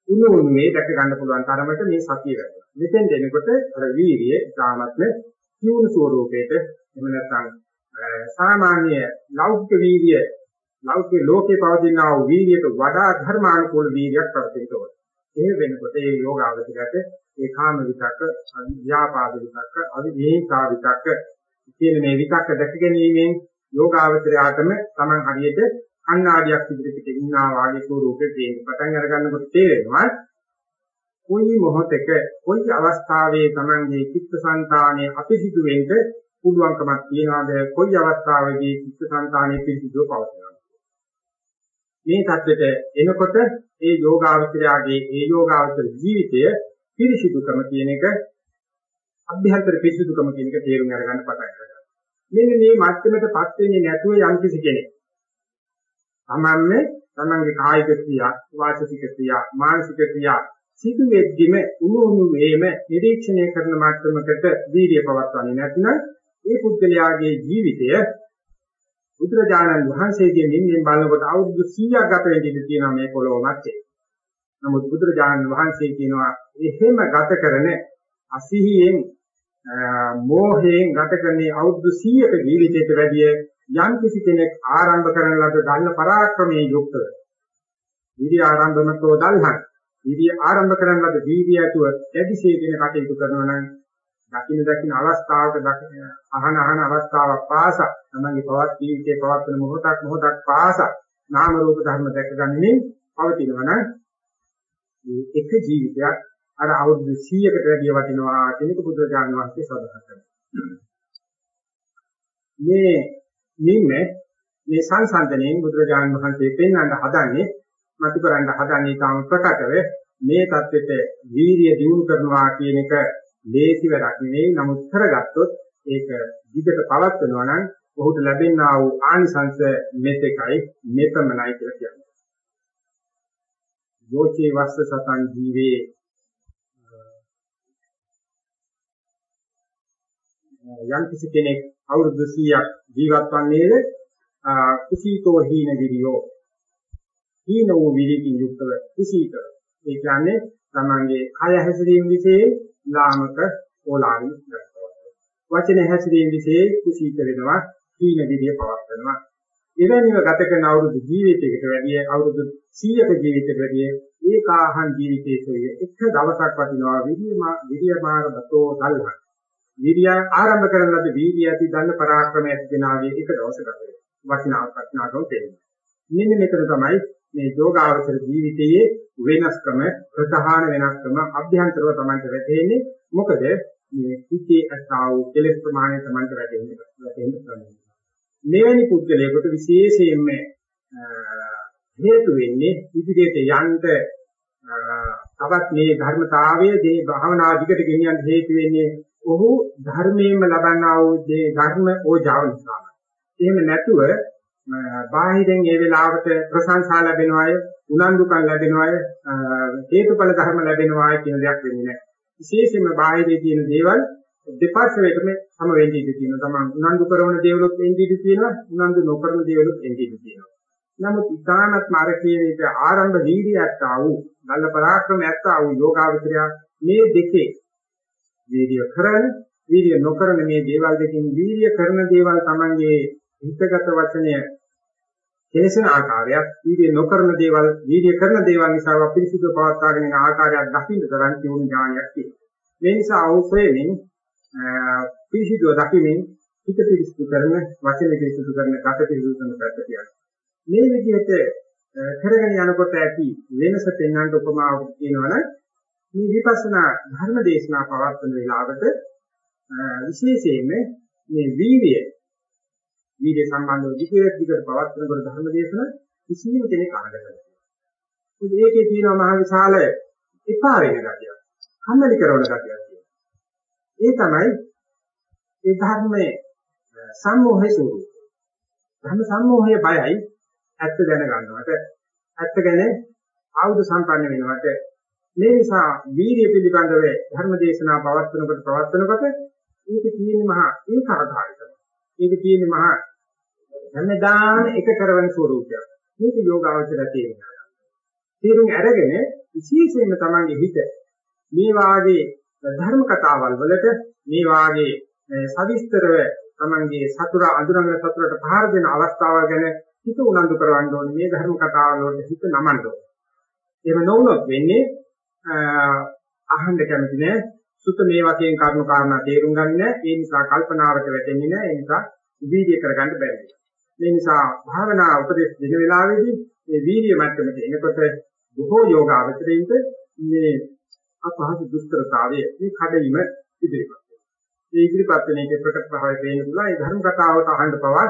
A: උණු උණුවේ දැක ගන්න පුළුවන් තරමට මේ සතිය වැඩෙනවා. මෙතෙන් දෙනකොට අර වීර්යය ඊටානත්ම සිවුණු ස්වરૂපයට එහෙම නැත්නම් සාමාන්‍ය ලෞකික වීර්ය ලෞකික ලෝකේ පවතිනා වූ වීර්යයට වඩා ධර්මානුකූල වීර්යයක් පවතින ඕනේ. එහෙම වෙනකොට ඒ යෝගාවචරයට ඒ කාම විතක්ක, ව්‍යාපාද විතක්ක, අවිදේසා විතක්ක කියන මේ විතක්ක දැක ගැනීමෙන් යෝගාවචරයාටම Taman හරියට කණ්ණාඩියක් ඉදිරියට ඉන්නා වාගේ ස්වරූපේ පේන්න පටන් අර ගන්නකොට තේරෙනවා කොයි මොහොතක කොයි අවස්ථාවේ Tamanගේ චිත්තසංතානයේ අපිසිදු වෙන්න පුළුවන්කමක් තියනවාද කොයි අවස්ථාවේදී චිත්තසංතානයේ පිසිදුව පවතිනවද මේ தත්වෙට එනකොට ඒ යෝගාවචරයාගේ ඒ යෝගාවචර ජීවිතය පිරිසිදුකම කියන එක අභ්‍යන්තර පිරිසිදුකම කියන එක තේරුම් අරගන්න පටන් ගන්නවා. මෙන්න මේ මට්ටමටපත් වෙන්නේ නැතුව යම් කිසි කෙනෙක්. තමන්නේ තමන්ගේ කායික ක්‍රියා, වාචික ක්‍රියා, මානසික ක්‍රියා සිදු වෙද්දිම උණු උණු වේම නිරීක්ෂණය කරන මට්ටමකට වීර්ය පවත්වන්නේ නැත්නම් ඒ පුද්ගලයාගේ ජීවිතය බුදුරජාණන් වහන්සේගේ නිම්මෙන් බලනකොට අවුරුදු 100ක් ගත වෙන්න තියෙනවා මේ පොළොව මැත්තේ. නමුත් බුදුරජාණන් වහන්සේ කියනවා එහෙම ගත කරන අසිහියෙන් මෝහයෙන් ගත කරන්නේ අවුරුදු 100ක ජීවිතයට වැඩිය යම් කිසි කෙනෙක් ආරම්භ කරන ලද ධර්ම පරාක්‍රමයේ යුක්තව විරි ආරම්භමතෝ දල්හන් විරි ආරම්භ කරන ලද වීර්ය ඇතුව දැඩිශේගෙන කටයුතු කරනවා නම් දකින්න දකින්න අවස්ථාවක අහන අහන අවස්ථාවක් පාසා තමන්ගේ පවත් ජීවිතයේ පවත්වන මොහොතක් මොහොතක් පාසා නාම රූප ධර්ම දැකගන්නේ පවතිනවා නම් මේ එක ජීවිතයක් අර අවුරුදු 100කට වැඩිය වටිනවා කියන එක බුදුරජාණන් වහන්සේ සඳහන් කරනවා. මේ නිම්මේ මේ සංසන්දනයෙන් බුදුරජාණන් වහන්සේ පෙන්වන්න හදන්නේ මතු කරන්න හදන්නේ තාම ප්‍රකටව මේ தත්වෙට වීරිය දියුණු කරනවා කියන එක ලේසි වැඩක් නෙවෙයි. නමුත් කරගත්තොත් ඒක දිගට පවත්වනවා නම් ඔහුට ලැබෙනා වූ ආනිසංස මෙතෙකයි මෙපමණයි කියලා කියනවා. යෝචේ වස්ස සතං ජීවේ. යම් කිසි කෙනෙක් අවුරුදු 100ක් ජීවත් වන්නේද? කුසීතෝ හීන විරියෝ. හීන වූ විරිකින් යුක්තව කුසීත ඒ කියන්නේ තමන්ගේ කය හැසිරීම વિશે ලාමක ඕලාරික වචන හැසිරීම વિશે කුසීත වෙනවා හීන විරිය පවත්නවා එවැනිව ගත කරන අවුරුදු ජීවිතයකට වැඩිය අවුරුදු 100ක ජීවිතයකට වැඩිය ඒකාහං ජීවිතයේ එක දවසක් වටිනවා විරියමා විරියමාර බතෝ දල්හන්. විරිය ආරම්භ කරන ලද වීර්ය ඇති දන්න පරාක්‍රමය ඇති දෙනාගේ එක දවසකට වටිනා වටිනාකම තේරෙනවා. මෙන්න මෙතන තමයි මේ යෝගාවචර ජීවිතයේ වෙනස්කම ප්‍රධාන වෙනස්කම අභ්‍යන්තරව තමයි වැටෙන්නේ මොකද මේ හිතේ අස්තාව කෙලෙස් ප්‍රමාණය තමයි වැටෙන්නේ වැටෙන්නේ මෙවැනි පුද්ගලයෙකුට විශේෂයෙන්ම හේතු වෙන්නේ ඉදිරියට යන්න තවත් මේ ධර්මතාවය දේ භාවනා දිගට ගෙනියන්න හේතු වෙන්නේ ඔහු ධර්මයෙන්ම ලබන්නා වූ දේ ධර්ම ඕජාව නිසා. එහෙම නැතුව බාහිරෙන් ඒ වෙලාවට ප්‍රශංසා ලැබෙනවාය, උනන්දුකම් ලැබෙනවාය, හේතුඵල ධර්ම ලැබෙනවාය කියන දෙයක් වෙන්නේ නැහැ. විශේෂයෙන්ම බාහිරේ තියෙන දේවල් දෙපාර්ශ්වයකම සම වෙන්නේ ඉඳී තියෙනවා. තමන් උනන්දු කරන දේවලුත් එන්නේ ඉඳී තියෙනවා, උනන්දු නොකරන දේවලුත් එන්නේ ඉඳී තියෙනවා. නමුත් ඉතාමත් මාර්ගයේ ආරම්භ වීර්යයත් ආ වූ, බල පරාක්‍රමයත් ආ වූ යෝගාවචරය මේ දෙකේ වීර්ය කරන, වීර්ය නොකරන මේ දේවල් දෙකෙන් වීර්ය කරන දේවල් තමන්ගේ හිතගත වචනය කෙලෙසන ආකාරයක්, වීර්ය නොකරන දේවල්, වීර්ය කරන දේවල් නිසා අපිරිසුදු පවත්වාගෙන යන ආකාරයක් දකින්න තරම් තියුණු ඥානයක් තියෙනවා. මේ නිසා අවශ්‍යයෙන් පිරිසිදුව දකිමින් හිත පිරිසිදු කරන, වචන පිරිසිදු කරන, ගත පිරිසිදු කරන පැත්ත කියන්නේ. මේ විදිහට කරගෙන යනකොට ඇති වෙනස පෙන්වන්න උපමාවක් කියනවනම් මේ විපස්සනා ධර්ම දේශනා පවත්වන වෙලාවට විශේෂයෙන්ම මේ වීර්යය වීර්ය සම්බන්ධව විශේෂ දිගට පවත්වනකොට ධර්ම දේශන කිසිම කෙනෙක් අහකට නැහැ. ඒකේ තියෙනවා මහ විශාල එපා වෙන ගතියක්. කම්මැලි කරන ගතියක්. ඒ තමයි ඒ ධර්මයේ සම්මෝහය ස්වરૂපය. ධර්ම සම්මෝහය බයයි ඇත්ත දැනගන්නවට ඇත්ත ගැන ආයුධ සම්පන්න වෙනවට මේ නිසා වීර්ය පිළිබඳව ධර්ම දේශනා පවත්වනකොට පවත්වනකොට ඒක තියෙන මහා ඒකාකාරීකම. ඒක තියෙන මහා හැමදාම එක කරවන ස්වરૂපයක්. මේක යෝගාවචර තේරුම් තේරුම් අරගෙන විශේෂයෙන්ම තමන්ගේ හිත මේ වාගේ ධර්ම කතාවල් වලට මේ වාගේ සවිස්තරව තමන්ගේ සතුර අඳුරගෙන සතුරට පහර දෙන අවස්ථාවල් ගැන හිත උනන්දු කරවන්න ඕනේ. මේ ධර්ම කතාවල් වලට හිත නමන්න ඕනේ. එහෙම නොවුනොත් වෙන්නේ අහන්න කැමති නෑ. සුත මේ වශයෙන් කරුණු කාරණා තේරුම් ගන්න නෑ. ඒ නිසා කල්පනාවට වැටෙන්නේ නෑ. ඒ නිසා වීර්ය කරගන්න බැරි මේ නිසා භාවනා උපදේශ දෙන වෙලාවේදී මේ වීර්ය මට්ටමට එනකොට බොහෝ යෝග අවතරයින්ට මේ අපහසු දුෂ්කරතාවය මේ කඩීම ඉදිරිපත් වෙනවා. මේ ඉදිරිපත් වෙන එකේ ප්‍රකට භාවය පේන්න පුළුවන්. ඒ ධර්ම කතාවට අහන්න පවා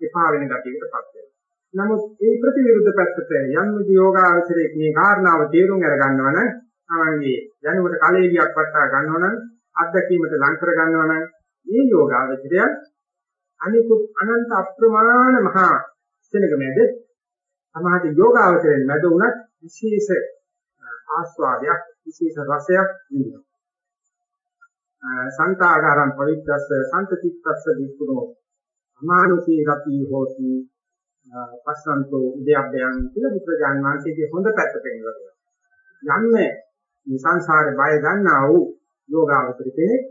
A: එපා වෙන ගතියකටපත් වෙනවා. නමුත් ඒ ප්‍රතිවිරුද්ධ පැත්තට යම් යෝගාචරයේ මේ කාරණාව තේරුම් අරගන්නවා නම් ආන්ගේ යනුවට කලෙලියක් වටා ගන්නවා නම් අත්දැකීමට ලං කර ගන්නවා නම් මේ යෝගාචරය අනිකුත් අනන්ත අප්‍රමාණ මහා සෙනග මැද සමාධි යෝගාචරයෙන් මැද උනත් විශේෂ ආස්වාදයක් විශේෂ රසයක් විඳිනවා. සංකාගාරම් පරිච්ඡස්ස සම්පතික්කස්ස විකුණෝ අමානුෂී රති හෝති පස්සන්තෝ උද්‍යප්පයන් කියලා බුදුරජාන් වහන්සේගේ හොඳ පැත්ත පෙන්වනවා. යන්නේ මේ සංසාරේ බය ගන්නා වූ යෝගාවතර කෙනෙක්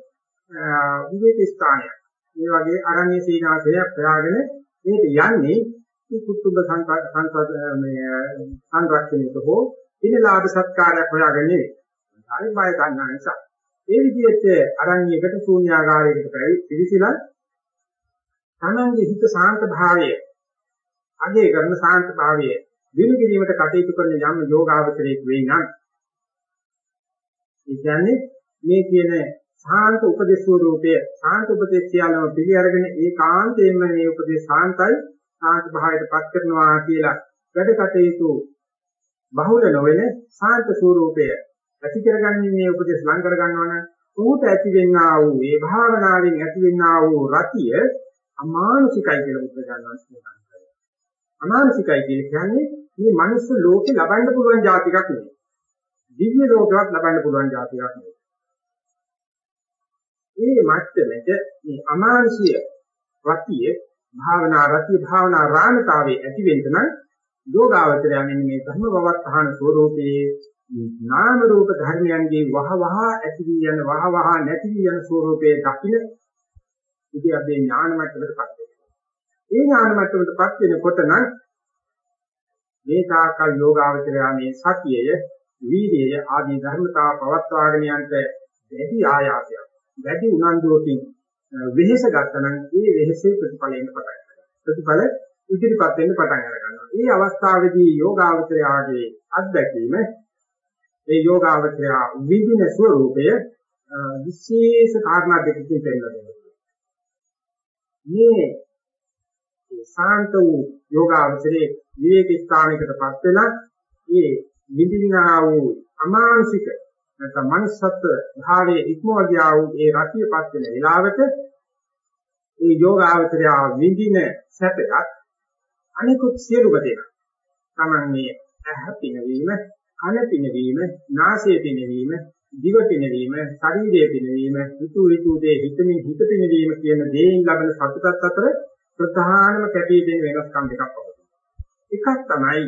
A: විවේක ස්ථානයක්. මේ වගේ අරණ්‍ය සීනාසයක් හොයාගෙන මේක යන්නේ මේ කුතුබ සංසද මේ සංරක්ෂණයට හෝ ඉනලාභ සත්කාරයක් හොයාගෙන නෙවෙයි. හරි බය ගන්නා නිසා. ඒ විදිහට අරණ්‍යයකට ශූන්‍යාකාරයකට පිවිසිලා තමන්ගේ හිත සාන්ත භාවය අගේ කරන සාන්ත භාවය දිනු කිරීමට කටයුතු කරන යම් යෝගාවචරයක් වෙයි නම් ඒ කියන්නේ මේ කියන සාන්ත උපදේශ ස්වરૂපය සාන්ත උපදේශ සියල්ලම පිළිඅරගෙන ඒකාන්තයෙන්ම මේ උපදේශ සාන්තයි. සාන්ත භාවයට පත් කරනවා කියලා වැඩ කටයුතු බහුල නොවන සාන්ත ස්වરૂපය ඇති කරගන්නේ මේ උපදේශ ලං කරගන්නවනම් ඌට ඇති වෙන්නා වූ මේ භාවනාවෙන් ඇති වෙන්නා වූ රතිය අමානුෂිකයි කියලා බුද්ධ ගන්නවා අමානුෂිකයි කියන්නේ මේ මනුස්ස ලෝකේ ලබන්න පුළුවන් જાතියක් නෙවෙයි. දිව්‍ය ලෝකයක් ලබන්න පුළුවන් જાතියක් නෙවෙයි. ඒ මට්ටමෙට මේ අමානුෂිය රතිය භාවනා රතිය භාවනා රාණතාවේ ඇති වෙන්න නම් යෝගාවචරය මෙන්න මේ ධර්ම වවත්තහන ස්වરૂපයේ නාම රූප ධර්මයන්ගේ වහ වහ ඇති වී යන වහ වහ නැති වී යන ස්වરૂපයේ දකින්න ඉතින් අපේ ඥාන මට්ටමටපත් වෙනවා. ඒ ඥාන මට්ටමටපත් වෙනකොට නම් මේ තාකල් යෝගාවචරය මේ සතියය, වීර්යය ආදී ධර්මතාව පවත්වාගෙන යන්නට වැඩි ආයාසයක්, වැඩි උනන්දුවකින් වෙහෙස ගන්නනම් ඒ වෙහෙසේ ප්‍රතිඵලයෙන් පටන් ගන්නවා. ප්‍රතිඵල ඉදිරිපත් වෙන්න පටන් ගන්නවා. මේ අවස්ථාවේදී යෝගාවචරයාගේ අත්දැකීම ඒ යෝගාවචරය විදින ස්වરૂපය විශේෂ කාරණා දෙකකින් පෙන්නනවා. මේ සාන්ත වූ යෝගාවචරයේ විවේක ස්ථානයකටපත් වෙලා ඒ නිදිනා වූ අමානුෂික නැත්නම් මනසත් භාවයේ ඉක්මවදියා වූ ඒ රතියපත් වෙන වෙලාවට ඒ යෝගාවචරය විඳින සැපයක් අනිකුත් සියලුම දෙනා තමන්නේ ඇහැ පිනවීම කන පිනවීම නාසය පිනවීම දිව පිනවීම ශරීරය පිනවීම හිතු හිතු දේ හිතමින් හිත පිනවීම කියන දේෙන් ලබන සතුටත් අතර ප්‍රධානම කැපී පෙනෙන වෙනස්කම් දෙකක් පවතිනවා. එකක් තමයි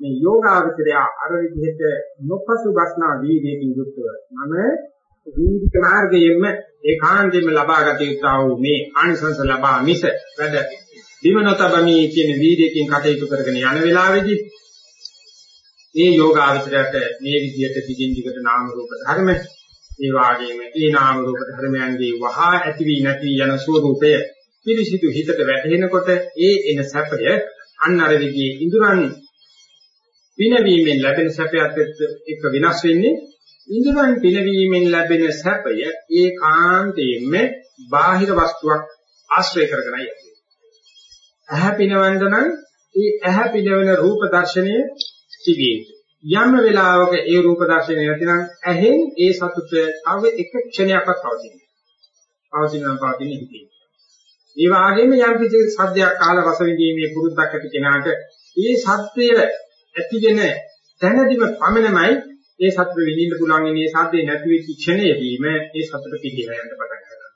A: මේ යෝගාවචරය අර විදිහට නොපසු බස්නා වීර්යයෙන් යුක්තව මම වීර්ය මාර්ගයෙන්ම ඒකාන්තයෙන්ම ලබා ගත යුතු වූ මේ ආනිසංස ලබා මිස වැඩ දිවනතබමි කියන වීර්යයෙන් කටයුතු කරගෙන යන වෙලාවේදී මේ යෝගාවචරයට මේ විදිහට දිගින් දිගට නාම රූප ධර්ම ඒ වාගේම ඒ නාම රූප ධර්මයන්ගේ වහා ඇති වී නැති යන ස්වરૂපය පිරිසිදු හිතට වැටෙනකොට ඒ එන සැපය අන්න අර විදිහේ ඉඳුරන් පිනවීමෙන් ලැබෙන සැපයත් එක්ක වෙනස් වෙන්නේ ඉන්ද්‍රයන් පිනවීමෙන් ලැබෙන සැපය ඒකාන්තයෙන්ම බාහිර වස්තුවක් ආශ්‍රය කරගෙනයි ඇති. ඇහැ පිනවන්න නම් ඒ ඇහැ පිනවන රූප දර්ශනය තිබේ. යම් වෙලාවක ඒ රූප දර්ශනය නැතිනම් ඇහෙන් ඒ සතුට තව එක ක්ෂණයක්වත් පවතින්නේ. පවතිනවා පවතින්නේ හිතේ. ඒ වගේම යම් කිසි සද්දයක් කාල රස විඳීමේ පුරුද්දක් ඇති කෙනාට ඒ සත්‍යය ඇතිගෙන දැනදිම පමණමයි ඒ සත්‍ය විඳින්න පුළුවන් ඉන්නේ සද්දේ නැති වෙච්ච ක්ෂණයේදීම ඒ සතුට පිළිලා යන්න පටන් ගන්නවා.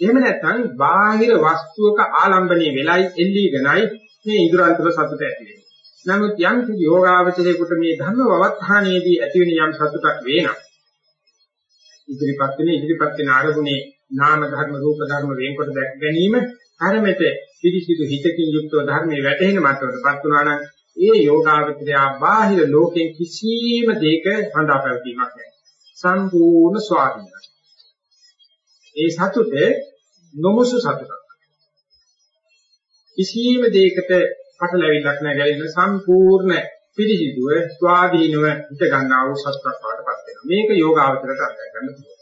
A: එහෙම නැත්නම් බාහිර වස්තුවක ආලම්බණය වෙලයි එල්ලීගෙනයි මේ ඉදurang තුළ සතුට ඇති වෙන්නේ. නමුත් යම් කිසි යෝගාවචරයකට මේ ධර්ම වවත්තානයේදී ඇති වෙන යම් සතුටක් වේනම් ඉදිරිපත් වෙන ඉදිරිපත් වෙන ආරමුණේ නාම ධර්ම රූප ධර්ම වෙන්කොට දැක ගැනීම ධර්මෙට පිළිසිදු හිතකින් යුක්තව ධර්මයේ වැටහෙන මට්ටමටපත් වුණා නම් ඒ යෝගාවචරය බාහිර ලෝකෙන් කිසිම දෙයක හඳා පැවතීමක් නැහැ. සම්පූර්ණ ස්වාධීනයි. ඒ සතුටේ නොමුසු සතුටක්. කිසිම දෙයකට පටලැවිල්ලක් නැහැ ගැලෙන සම්පූර්ණ පිළිසිදුව ස්වාධීනව හිත ගන්නා වූ සත්‍යක් වඩපත් වෙනවා. මේක යෝගාවචරයට අත්දැක ගන්න පුළුවන්.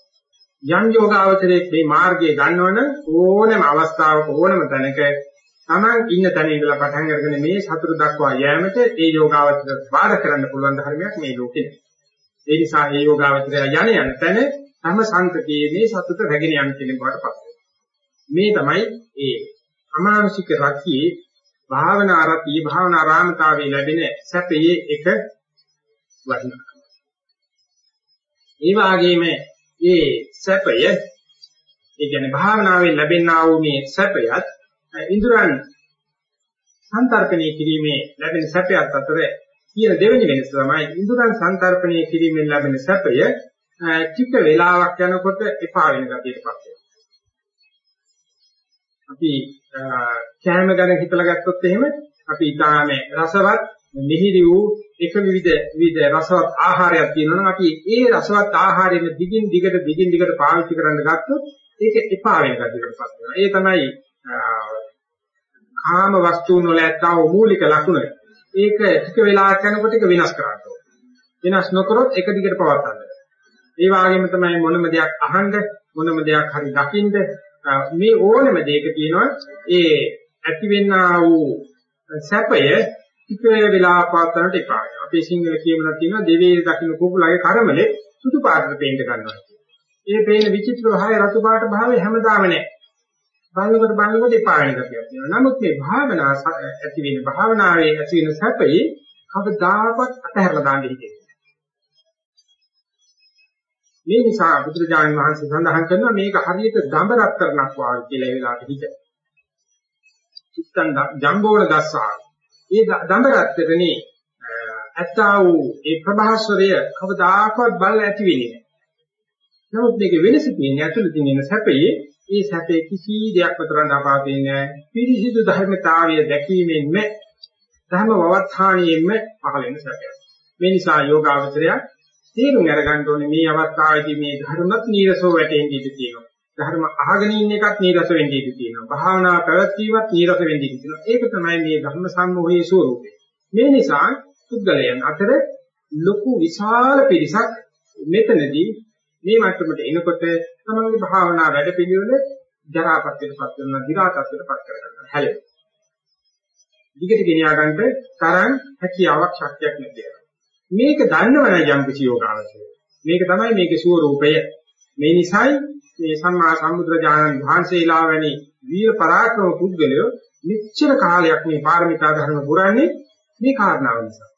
A: යම් යෝගාවචරයේ මේ මාර්ගය ගන්නවනම් ඕනෑම අවස්ථාවක ඕනෑම තැනක Taman ඉන්න තැන ඉඳලා පටන් අරගෙන මේ සතුට දක්වා යෑමට ඒ යෝගාවචරයට බාධා කරන්න පුළුවන් ධර්මයක් මේ ලෝකේ නැහැ. ඒ නිසා මේ යෝගාවචරය යන යන තැන තම සංතතියේ මේ සතුට රැගෙන යන කෙනෙක් බවට පත් මේ තමයි ඒ අමානුෂික රතියේ භාවනා රතියේ භාවනා ආරාමතාවේ ලැබෙන සැපයේ එක වටිනාකම. ඒ වගේම ඒ සැපය ඒ කියන්නේ භාවනාවෙන් ලැබෙනා වූ මේ සැපයත් ඉන්ද්‍රයන් සංතරපණය කිරීමේ ලැබෙන සැපයත් අතර තියෙන දෙවෙනි වෙනස තමයි ඉන්ද්‍රයන් සංතරපණය කිරීමෙන් ලැබෙන සැපය ටික වේලාවක් යනකොට එපා වෙන ගතියටපත් වෙනවා. අපි කෑම ගැන හිතලා ගත්තොත් එහෙම අපි ඊටාම රසවත් මිහිරි වූ එක විවිධ විවිධ රසවත් ආහාරයක් තියෙනවා නම් අපි ඒ රසවත් ආහාරයෙන් දිගින් දිගට දිගින් දිගට පාවිච්චි කරන්න ගත්තොත් ඒක එපා වෙන ගතියකටපත් වෙනවා. ඒ තමයි කාම වස්තුන් වල ඇත්තා වූ මූලික ලක්ෂණ. ඒක ටික වෙලාවක් යනකොට ඒක වෙනස් කරන්න වෙනස් නොකරොත් එක දිගට පවත්වන්න. ඒ වගේම තමයි මොනම දෙයක් අහන්න මොනම දෙයක් හරි දකින්න මේ ඕනම දෙයක තියෙනවා ඒ ඇතිවෙනා වූ සැපය ටික වෙලාවක් පවත්වන්නට එපා. අපේ සිංහල කියමනක් තියෙනවා දෙවේ දකින්න කුකුලගේ කර්මලේ සුදු පාටට පේන්න ගන්නවා. ඒ පේන විචිත්‍ර භාවය රතු පාට භාවය හැමදාම නැහැ. බලනකොට බලනකොට එපා වෙන ගතියක් තියෙනවා. නමුත් මේ භාවනා ඇති වෙන භාවනාවේ ඇති වෙන සැපේ කවදාකවත් අතහැරලා දාන්න හිතෙන්නේ මේ නිසා බුදුරජාණන් වහන්සේ සඳහන් කරනවා මේක හරියට දඹරත් කරනක් වාගේ කියලා ඒ වෙලාවට හිත. චිත්තං ජම්බෝල දස්සා. ඒ දඹරත්තරනේ ඇත්තා වූ ඒ ප්‍රභාස්වරය කවදාකවත් බල ඇති වෙන්නේ නැහැ. නමුත් මේක වෙනස තියෙන්නේ ඇතුළේ තියෙන සැපයේ ඒ සැපේ කිසි දෙයක් වතරන් අපාපින්නේ නැහැ. පිරිසිදු ධර්මතාවය දැකීමෙන්ම ධර්ම වවත්හානියෙන්ම පහළ වෙන සැපයක්. මේ නිසා යෝගාවචරය තේරුම් අරගන්න ඕනේ මේ අවස්ථාවේදී මේ ධර්මත් නීරසව වැටෙන්න ඉඩ තියෙනවා. ධර්ම අහගෙන ඉන්න එකත් නීරස වෙන්න ඉඩ තියෙනවා. භාවනා පැවැත්වීමත් නීරස වෙන්න ඉඩ තියෙනවා. ඒක තමයි මේ ධර්ම සම්මෝහයේ ස්වરૂපය. මේ නිසා පුද්ගලයන් අතර ලොකු විශාල පිරිසක් මෙතනදී මේ මට්ටමට එනකොට තමයි භාවනා වැඩ පිළිවෙල ජරාපත්‍යයටපත් වෙනවා, දිගාපත්‍යයටපත් කරගන්නවා. හැලෙන. දිගට ගෙන යන්න තරම් හැකියාවක් ශක්තියක් නැතිව. මේක දන්නවනේ යම් කිසි යෝගාවචරය. මේක තමයි මේකේ ස්වરૂපය. මේ නිසයි මේ සම්මා සම්බුද්ධජානන් වහන්සේලා වැනි වීර පරාක්‍රම පුද්ගලයෝ මෙච්චර කාලයක් මේ පාරමිතා ධර්ම පුරන්නේ මේ කාරණාව නිසා.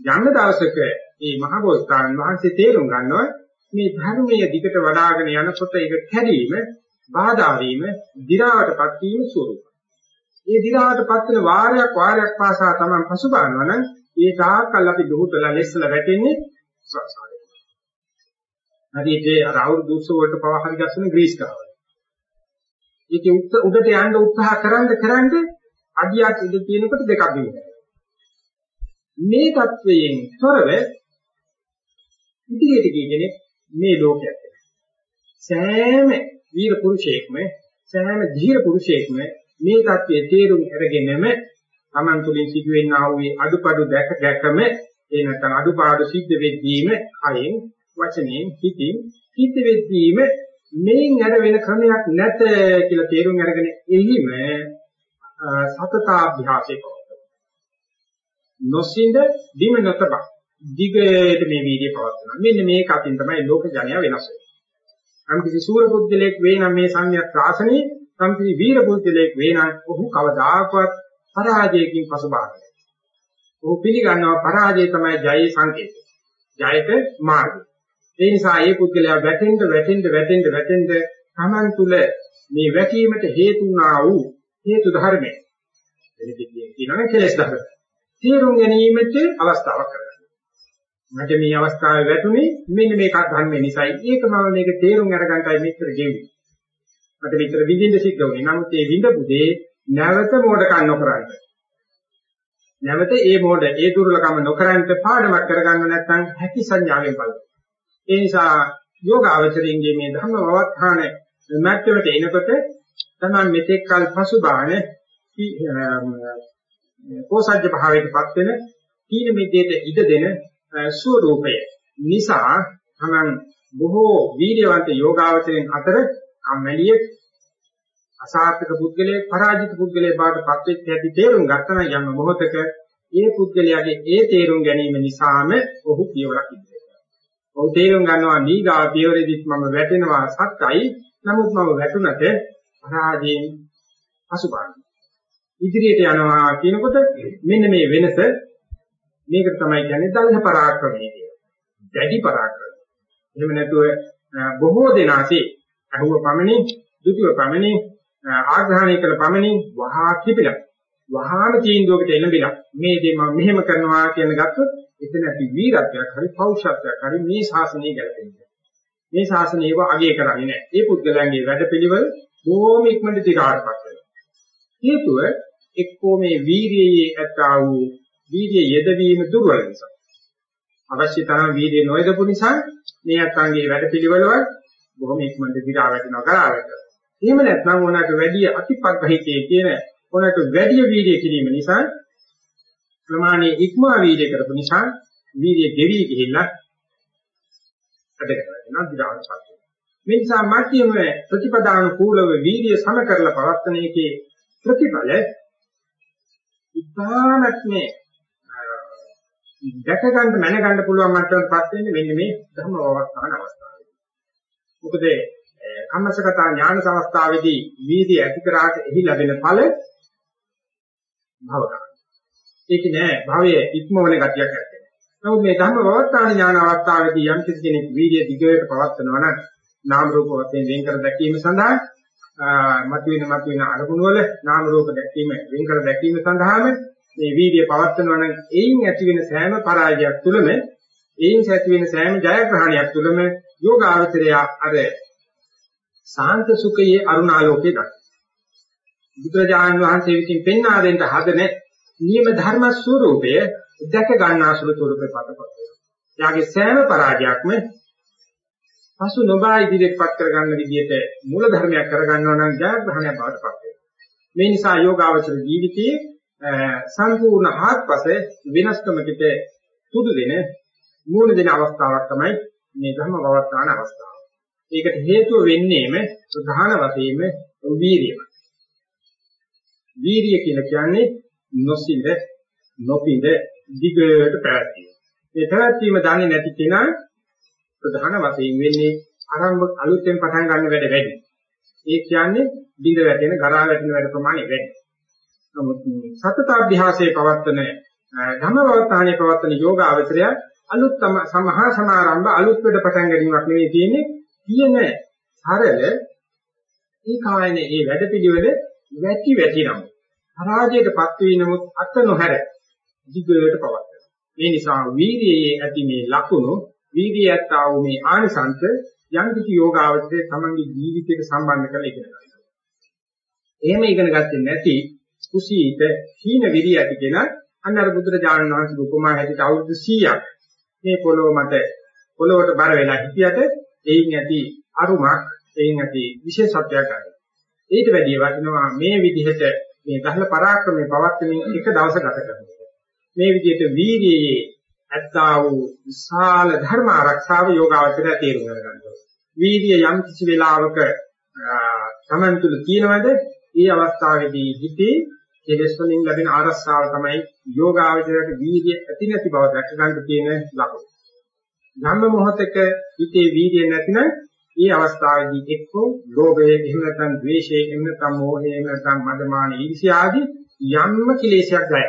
A: යන්න දවසක මේ මහ බෝසතාණන් වහන්සේ තේරුම් ගන්නවා මේ ධර්මයේ දිකට වඩාගෙන යනකොට ඒක කැඩීම, බාධා වීම, දි รา වටපත් වීම ස්වરૂපයි. මේ දි รา වටපත් වෙන වාරයක් වාරයක් පාසා තමයි පසුබානවා නම් ඒ තාක්කල් අපි දුහුතලා ලෙස්සලා වැටෙන්නේ සංසාරේ. හරියට අර අවුරුදු 200කට පවා හරි ගස්සන ග්‍රීස් කාවල. ඒකේ උඩට යන්න උත්සාහ කරන්ද කරන්ද අඩියක් ඉඳ තියෙනකොට දෙකක් වෙනවා. මේ தත්වයෙන් තොරව ඉදිරියට ගිය කෙනෙක් මේ ලෝකයක්. සෑම වීර පුරුෂයෙක්ම සෑම ධීර පුරුෂයෙක්ම මේ தත්ත්වයේ තේරුම් අරගෙනම Taman තුලින් සිදුවෙනා වූ අඩුපාඩු දැක ගැකම ඒ නැත්නම් අඩුපාඩු සිද්ධ වෙද්දීම අයෙන් වචනෙන් හිතින් සිද්ධ වෙද්දීම මේන් අර වෙන ක්‍රමයක් නැත කියලා තේරුම් අරගෙන එහිම සතතාභ්‍යාසය පවතුන. නොසින්ද දිම නැතබක් දිගට මේ වීර්යය පවත්වනවා. මෙන්න මේක අතින් තමයි ලෝක ජනයා වෙනස් වෙන්නේ. නම් කිසි සූර පුද්ගලයෙක් වේ නම් මේ සංයත් ශාසනයේ සම්ප්‍රි වීර පුද්ගලයෙක් වේ නම් ඔහු කවදාකවත් පරාජයකින් පසුබාහයි. ඔහු පිළිගන්නවා පරාජය තමයි ජයයේ සංකේතය. ජයට මාර්ගය. ඒ නිසා මේ පුද්ගලයා වැටෙන්න වැටෙන්න වැටෙන්න වැටෙන්න තමන් තුල මේ වැටීමට හේතු වුණා වූ හේතු ධර්මය. එනිදී කියනවා කෙලස් ධර්ම. තේරුම් ගැනීමට අවස්ථාවක් කරගන්න. මට මේ අවස්ථාවේ වැටුනේ මෙන්න මේකක් ධර්මයේ නිසායි. ඒක මම මේක තේරුම් අරගන්නයි මෙච්චර ගෙවුනේ. මට මෙච්චර විඳින්න සිද්ධ වුණේ. නමුත් මේ විඳපු දේ නැවත මෝඩකම් නොකරන්න. නැවත ඒ මෝඩ ඒ දුර්ලකම නොකරන්න පාඩමක් කරගන්න නැත්නම් හැකි සංඥාවෙන් බලන්න. ඒ නිසා යෝගාවචරින්ගේ මේ ධර්ම වවත්තාන මැට්ටමට එනකොට තමයි මෙතෙක් කල පසුබාන පෝසජ්‍ය භාවයටපත් වෙන තීන මිදේට ඉඩ දෙන ස්වરૂපය නිසා තමන් බොහෝ වීර්යවන්ත යෝගාවචරයන් අතර කම්මැලියෙක් අසාර්ථක පුද්ගලයෙක් පරාජිත පුද්ගලයෙක් බවට පත් වෙච්ච හැටි තේරුම් ගන්න යම් මොහොතක ඒ පුද්ගලයාගේ ඒ තේරුම් ගැනීම නිසාම ඔහු පියවරක් ඉදිරියට. ඔහු තේරුම් ගන්නවා නීගා පියවරෙදිත් මම වැටෙනවා සත්‍යයි. නමුත් මම වැටුණට පරාජයෙන් පසුබාන. ඉදිරියට යනවා කියනකොට මෙන්න මේ වෙනස මේකට තමයි කියන්නේ දල්හ පරාක්‍රමය කියලා. දැඩි පරාක්‍රමය. එහෙම නැතුව බොහෝ දෙනාසේ අහුව පමණින්, දුතිව පමණින් ආග්‍රහණය කළ පමණින් වහා කිපිලා වහාම තීන්දුවකට එළඹිලා මේ දේ මම මෙහෙම කරනවා කියන ගත්තොත් එතන ඇති වීරත්වයක් හරි පෞෂත්වයක් හරි මේ ශාසනය ගැලපෙන්නේ මේ ශාසනය ඒව අගය කරන්නේ නැහැ ඒ පුද්ගලයන්ගේ වැඩපිළිවෙල බොහොම ඉක්මනට දිගාරපත් වෙනවා හේතුව එක්කෝ මේ වීර්යයේ ඇත්තා වූ වීර්ය යෙදවීම දුර්වල නිසා අවශ්‍ය තරම් වීර්ය නොයදපු නිසා මේ අත්ංගේ වැඩපිළිවෙලවල බොහොම ඉක්මනට දිගා වැටෙනවා කරා වැටෙනවා එහෙම නැත්නම් ඕනකට වැඩි අතිපග්‍රහිතයේ කියන ඕනකට වැඩි වීර්ය කිරීම නිසා ප්‍රමාණයේ ඉක්මවා වීර්ය කරපු නිසා වීර්ය ගෙවි ගිහිල්ලා අදකට වෙනවා දිරාවටපත් වෙනවා. මේ නිසා මධ්‍යම ප්‍රතිපදානුකූලව වීර්ය සම කරලා පවත්තන එකේ ප්‍රතිඵල ඉතාමත්මේ දැක ගන්න මැන ගන්න පුළුවන් මට්ටමටපත් වෙන්නේ මෙන්න මේ ධර්ම අවස්ථාන අවස්ථාවේ. මොකද කම්මසගතා ඥාන සංස්ථාවේදී වීර්ය ඇති කරාට එහි ලැබෙන ඵල භව ගන්න. ඒක නෑ භවයේ ඉක්මවන ගතියක් ඇත්තේ. නමුත් මේ ධම්ම පවත්තාන ඥාන අවස්ථාවේදී යම් කෙනෙක් වීර්ය දිගට පවත්වනවා නම් නාම රූප වශයෙන් වෙන් කර දැකීම සඳහා මතුවෙන මතුවෙන අරමුණු වල නාම රූප දැකීම වෙන් කර දැකීම සඳහාම මේ වීර්ය පවත්වනවා නම් එයින් ඇති වෙන සෑම පරාජයක් තුළම එයින් ඇති වෙන සෑම ජයග්‍රහණයක් තුළම යෝගාවචරය අර සාන්ත සුඛයේ අරුණාලෝකේ දක්වනවා. බුදුරජාණන් වහන්සේ විසින් පෙන්වා දෙන්න හදන නියම ධර්ම ස්වરૂපය දැක ගන්නාසුළු ස්වરૂපේ පතපත් වෙනවා. යාගේ සෑම පරාජයක්ම පසු නොබා ඉදිරියටපත් කරගන්න විදිහට මූල ධර්මයක් කරගන්නවා නම් ජයග්‍රහණයක් බවට පත් වෙනවා. මේ නිසා යෝගාවචර ජීවිතයේ සම්පූර්ණ ආත්පස වෙනස්කමකට තුඩු දෙන මූල දෙන අවස්ථාවක් තමයි මේ ධර්ම පවත්වාන අවස්ථාව. ඒකට හේතුව වෙන්නේම ප්‍රධාන වශයෙන්ම වීරියම. වීරිය කියලා කියන්නේ නොසිඳ නොපිඳ දිගට පැවැත්වීම. මේ පැවැත්වීම දන්නේ නැති කෙනා ප්‍රධාන වශයෙන් වෙන්නේ ආරම්භ අලුතෙන් පටන් ගන්න වැඩ වැඩි. ඒ කියන්නේ බිඳ වැටෙන, ගරා වැටෙන වැඩ ප්‍රමාණය වැඩි. නමුත් සතත අභ්‍යාසයේ පවත්තන ධම්මවර්තාණයේ පවත්තන යෝග අවතරය අලුත් සමහා සමාරම්භ අලුත් වැඩ පටන් ගැනීමක් නෙවෙයි තියෙන්නේ. තියෙන සරල ඒ කායනේ මේ වැඩපිළිවෙල වැටි වැටි නම් පරාජයටපත් වී නමුත් අත නොහැර දිගට පවත්වනවා. මේ නිසා වීර්යයේ ඇති මේ ලකුණු වීර්යයත් ආ වූ මේ ආනිසංස යම් කිසි යෝගාවචරයේ තමන්ගේ ජීවිතයට සම්බන්ධ කරලා ඉගෙන ගන්නවා. එහෙම ඉගෙන ගත්තේ නැති කුසීත හීන විරිය ඇති කෙනා අන්න අර බුදුරජාණන් වහන්සේ උපමා හැටියට අවුරුදු 100ක් මේ පොළොව මත පොළොවට බර වෙලා හිටියට එයින් ඇති අරුමක් එයින් ඇති විශේෂත්වයක් ගන්න. ඊට වැඩිය වටිනවා මේ විදිහට මේ දහල පරාක්‍රමයේ පවත්වමින් එක දවස ගත කරනවා. මේ විදිහට වීර්යයේ ඇත්තා වූ විශාල ධර්ම ආරක්ෂාව යෝගාවචරය තේරුම් ගන්නවා. වීර්ය යම් කිසි වෙලාවක තමන් තුළ තියෙනවද? ඒ අවස්ථාවේදී හිතේ කෙලෙස් වලින් ලැබෙන ආරක්ෂාව තමයි යෝගාවචරයට වීර්ය ඇති නැති බව දැක ගන්න තියෙන ලකුණ. ධම්ම මොහතක හිතේ වීර්ය නැතිනම් ඒ අවස්ථාවේදී එක්කෝ ලෝභය එහෙම නැත්නම් ද්වේෂය එහෙම නැත්නම් මෝහය එහෙම නැත්නම් මදමාන ඊර්ෂ්‍ය ආදී යම්ම කිලේශයක් ගයයි.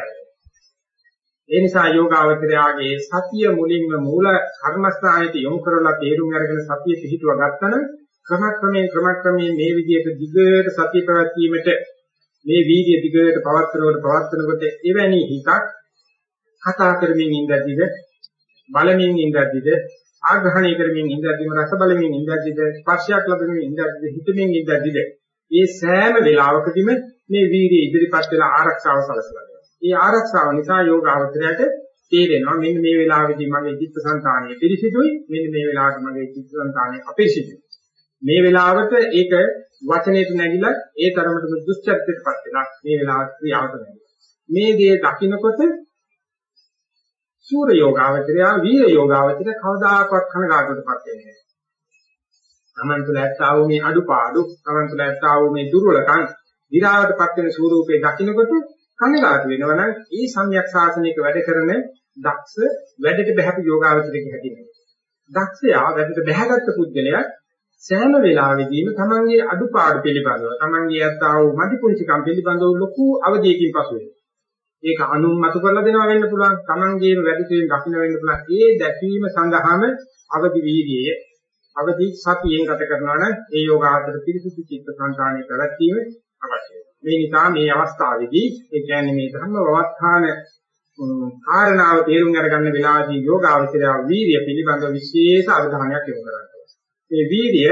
A: ඒ නිසා යෝගාවචරයාගේ සතිය මුලින්ම මූල කර්මස්ථානයට යොමු කරලා තේරුම් අරගෙන සතිය පිහිටුව ගත්තනම් ක්‍රමක්‍රමයෙන් ක්‍රමක්‍රමයෙන් මේ විදිහට දිගට සතිය පැවැත්වීමට මේ වීර්ය දිගට පවත්වනකොට පවත්වනකොට එවැනි හිතක් කතා කරමින් ඉඳද්දිද බලමින් ඉඳද්දිද ආග්‍රහණය කරමින් ඉඳද්දිම රස බලමින් ඉඳද්දිද ස්පර්ශයක් ලැබෙමින් ඉඳද්දිද හිතමින් ඉඳද්දිද මේ සෑම වෙලාවකදීම මේ වීර්ය ඉදිරිපත් වෙලා ආරක්ෂාව සලසලා ඒ ආරක්ෂාව නිසා යෝගාවචරයට තේරෙනවා මෙන්න මේ වෙලාවේදී මගේ චිත්තසංතානය පිරිසිදුයි මෙන්න මේ වෙලාවට මගේ චිත්තසංතානය අපිරිසිදුයි මේ වෙලාවට ඒක වචනයට නැగిලා ඒ තරමටම දුස්චරිතයටපත් වෙනවා මේ වෙලාවට ක්‍රියාවට නැగిලා මේ දේ දකින්නකොට සූර්ය යෝගාවචරය වීර යෝගාවචරය කවදාකවත් කනගාටුවටපත් වෙන්නේ නැහැ. තමන් තුළ ඇත්තා වූ මේ අඩුපාඩු, තමන් තුළ ඇත්තා වූ මේ දුර්වලකම් විරාවටපත් වෙන ස්වරූපේ දකින්නකොට කනගාටු වෙනවා නම් ඒ සම්‍යක් ශාසනයක වැඩ කරන දක්ෂ වැඩට බහැපු යෝගාවචරයේ හැටිනේ. දක්ෂයා වැඩට බහැගත්තු පුද්ගලයා සෑම වෙලාවෙදීම තමන්ගේ අඩුපාඩු පිළිබඳව තමන්ගේ අත්තා වූ මදි පුංචිකම් පිළිබඳව ලොකු අවධියකින් පසු වෙනවා. ඒක අනුමතු කරලා දෙනවා වෙන්න පුළුවන්. තමන්ගේම වැඩියෙන් දකින්න වෙන්න පුළුවන්. ඒ දැකීම සඳහාම අවදි වීර්යය අවදි සතියෙන් ගත කරනවා නම් ඒ යෝගාචර පිරිසුදු චිත්ත සංකාණය පැවැත්වීම අවශ්‍යයි. මේ නිසා මේ අවස්ථාවේදී ඒ කියන්නේ මේ ධර්ම වවත්තාන කාරණාව තේරුම් අරගන්න වෙලාවදී යෝගාවචරය වීර්ය පිළිබඳ විශේෂ අවධානයක් යොමු කරනවා. මේ වීර්ය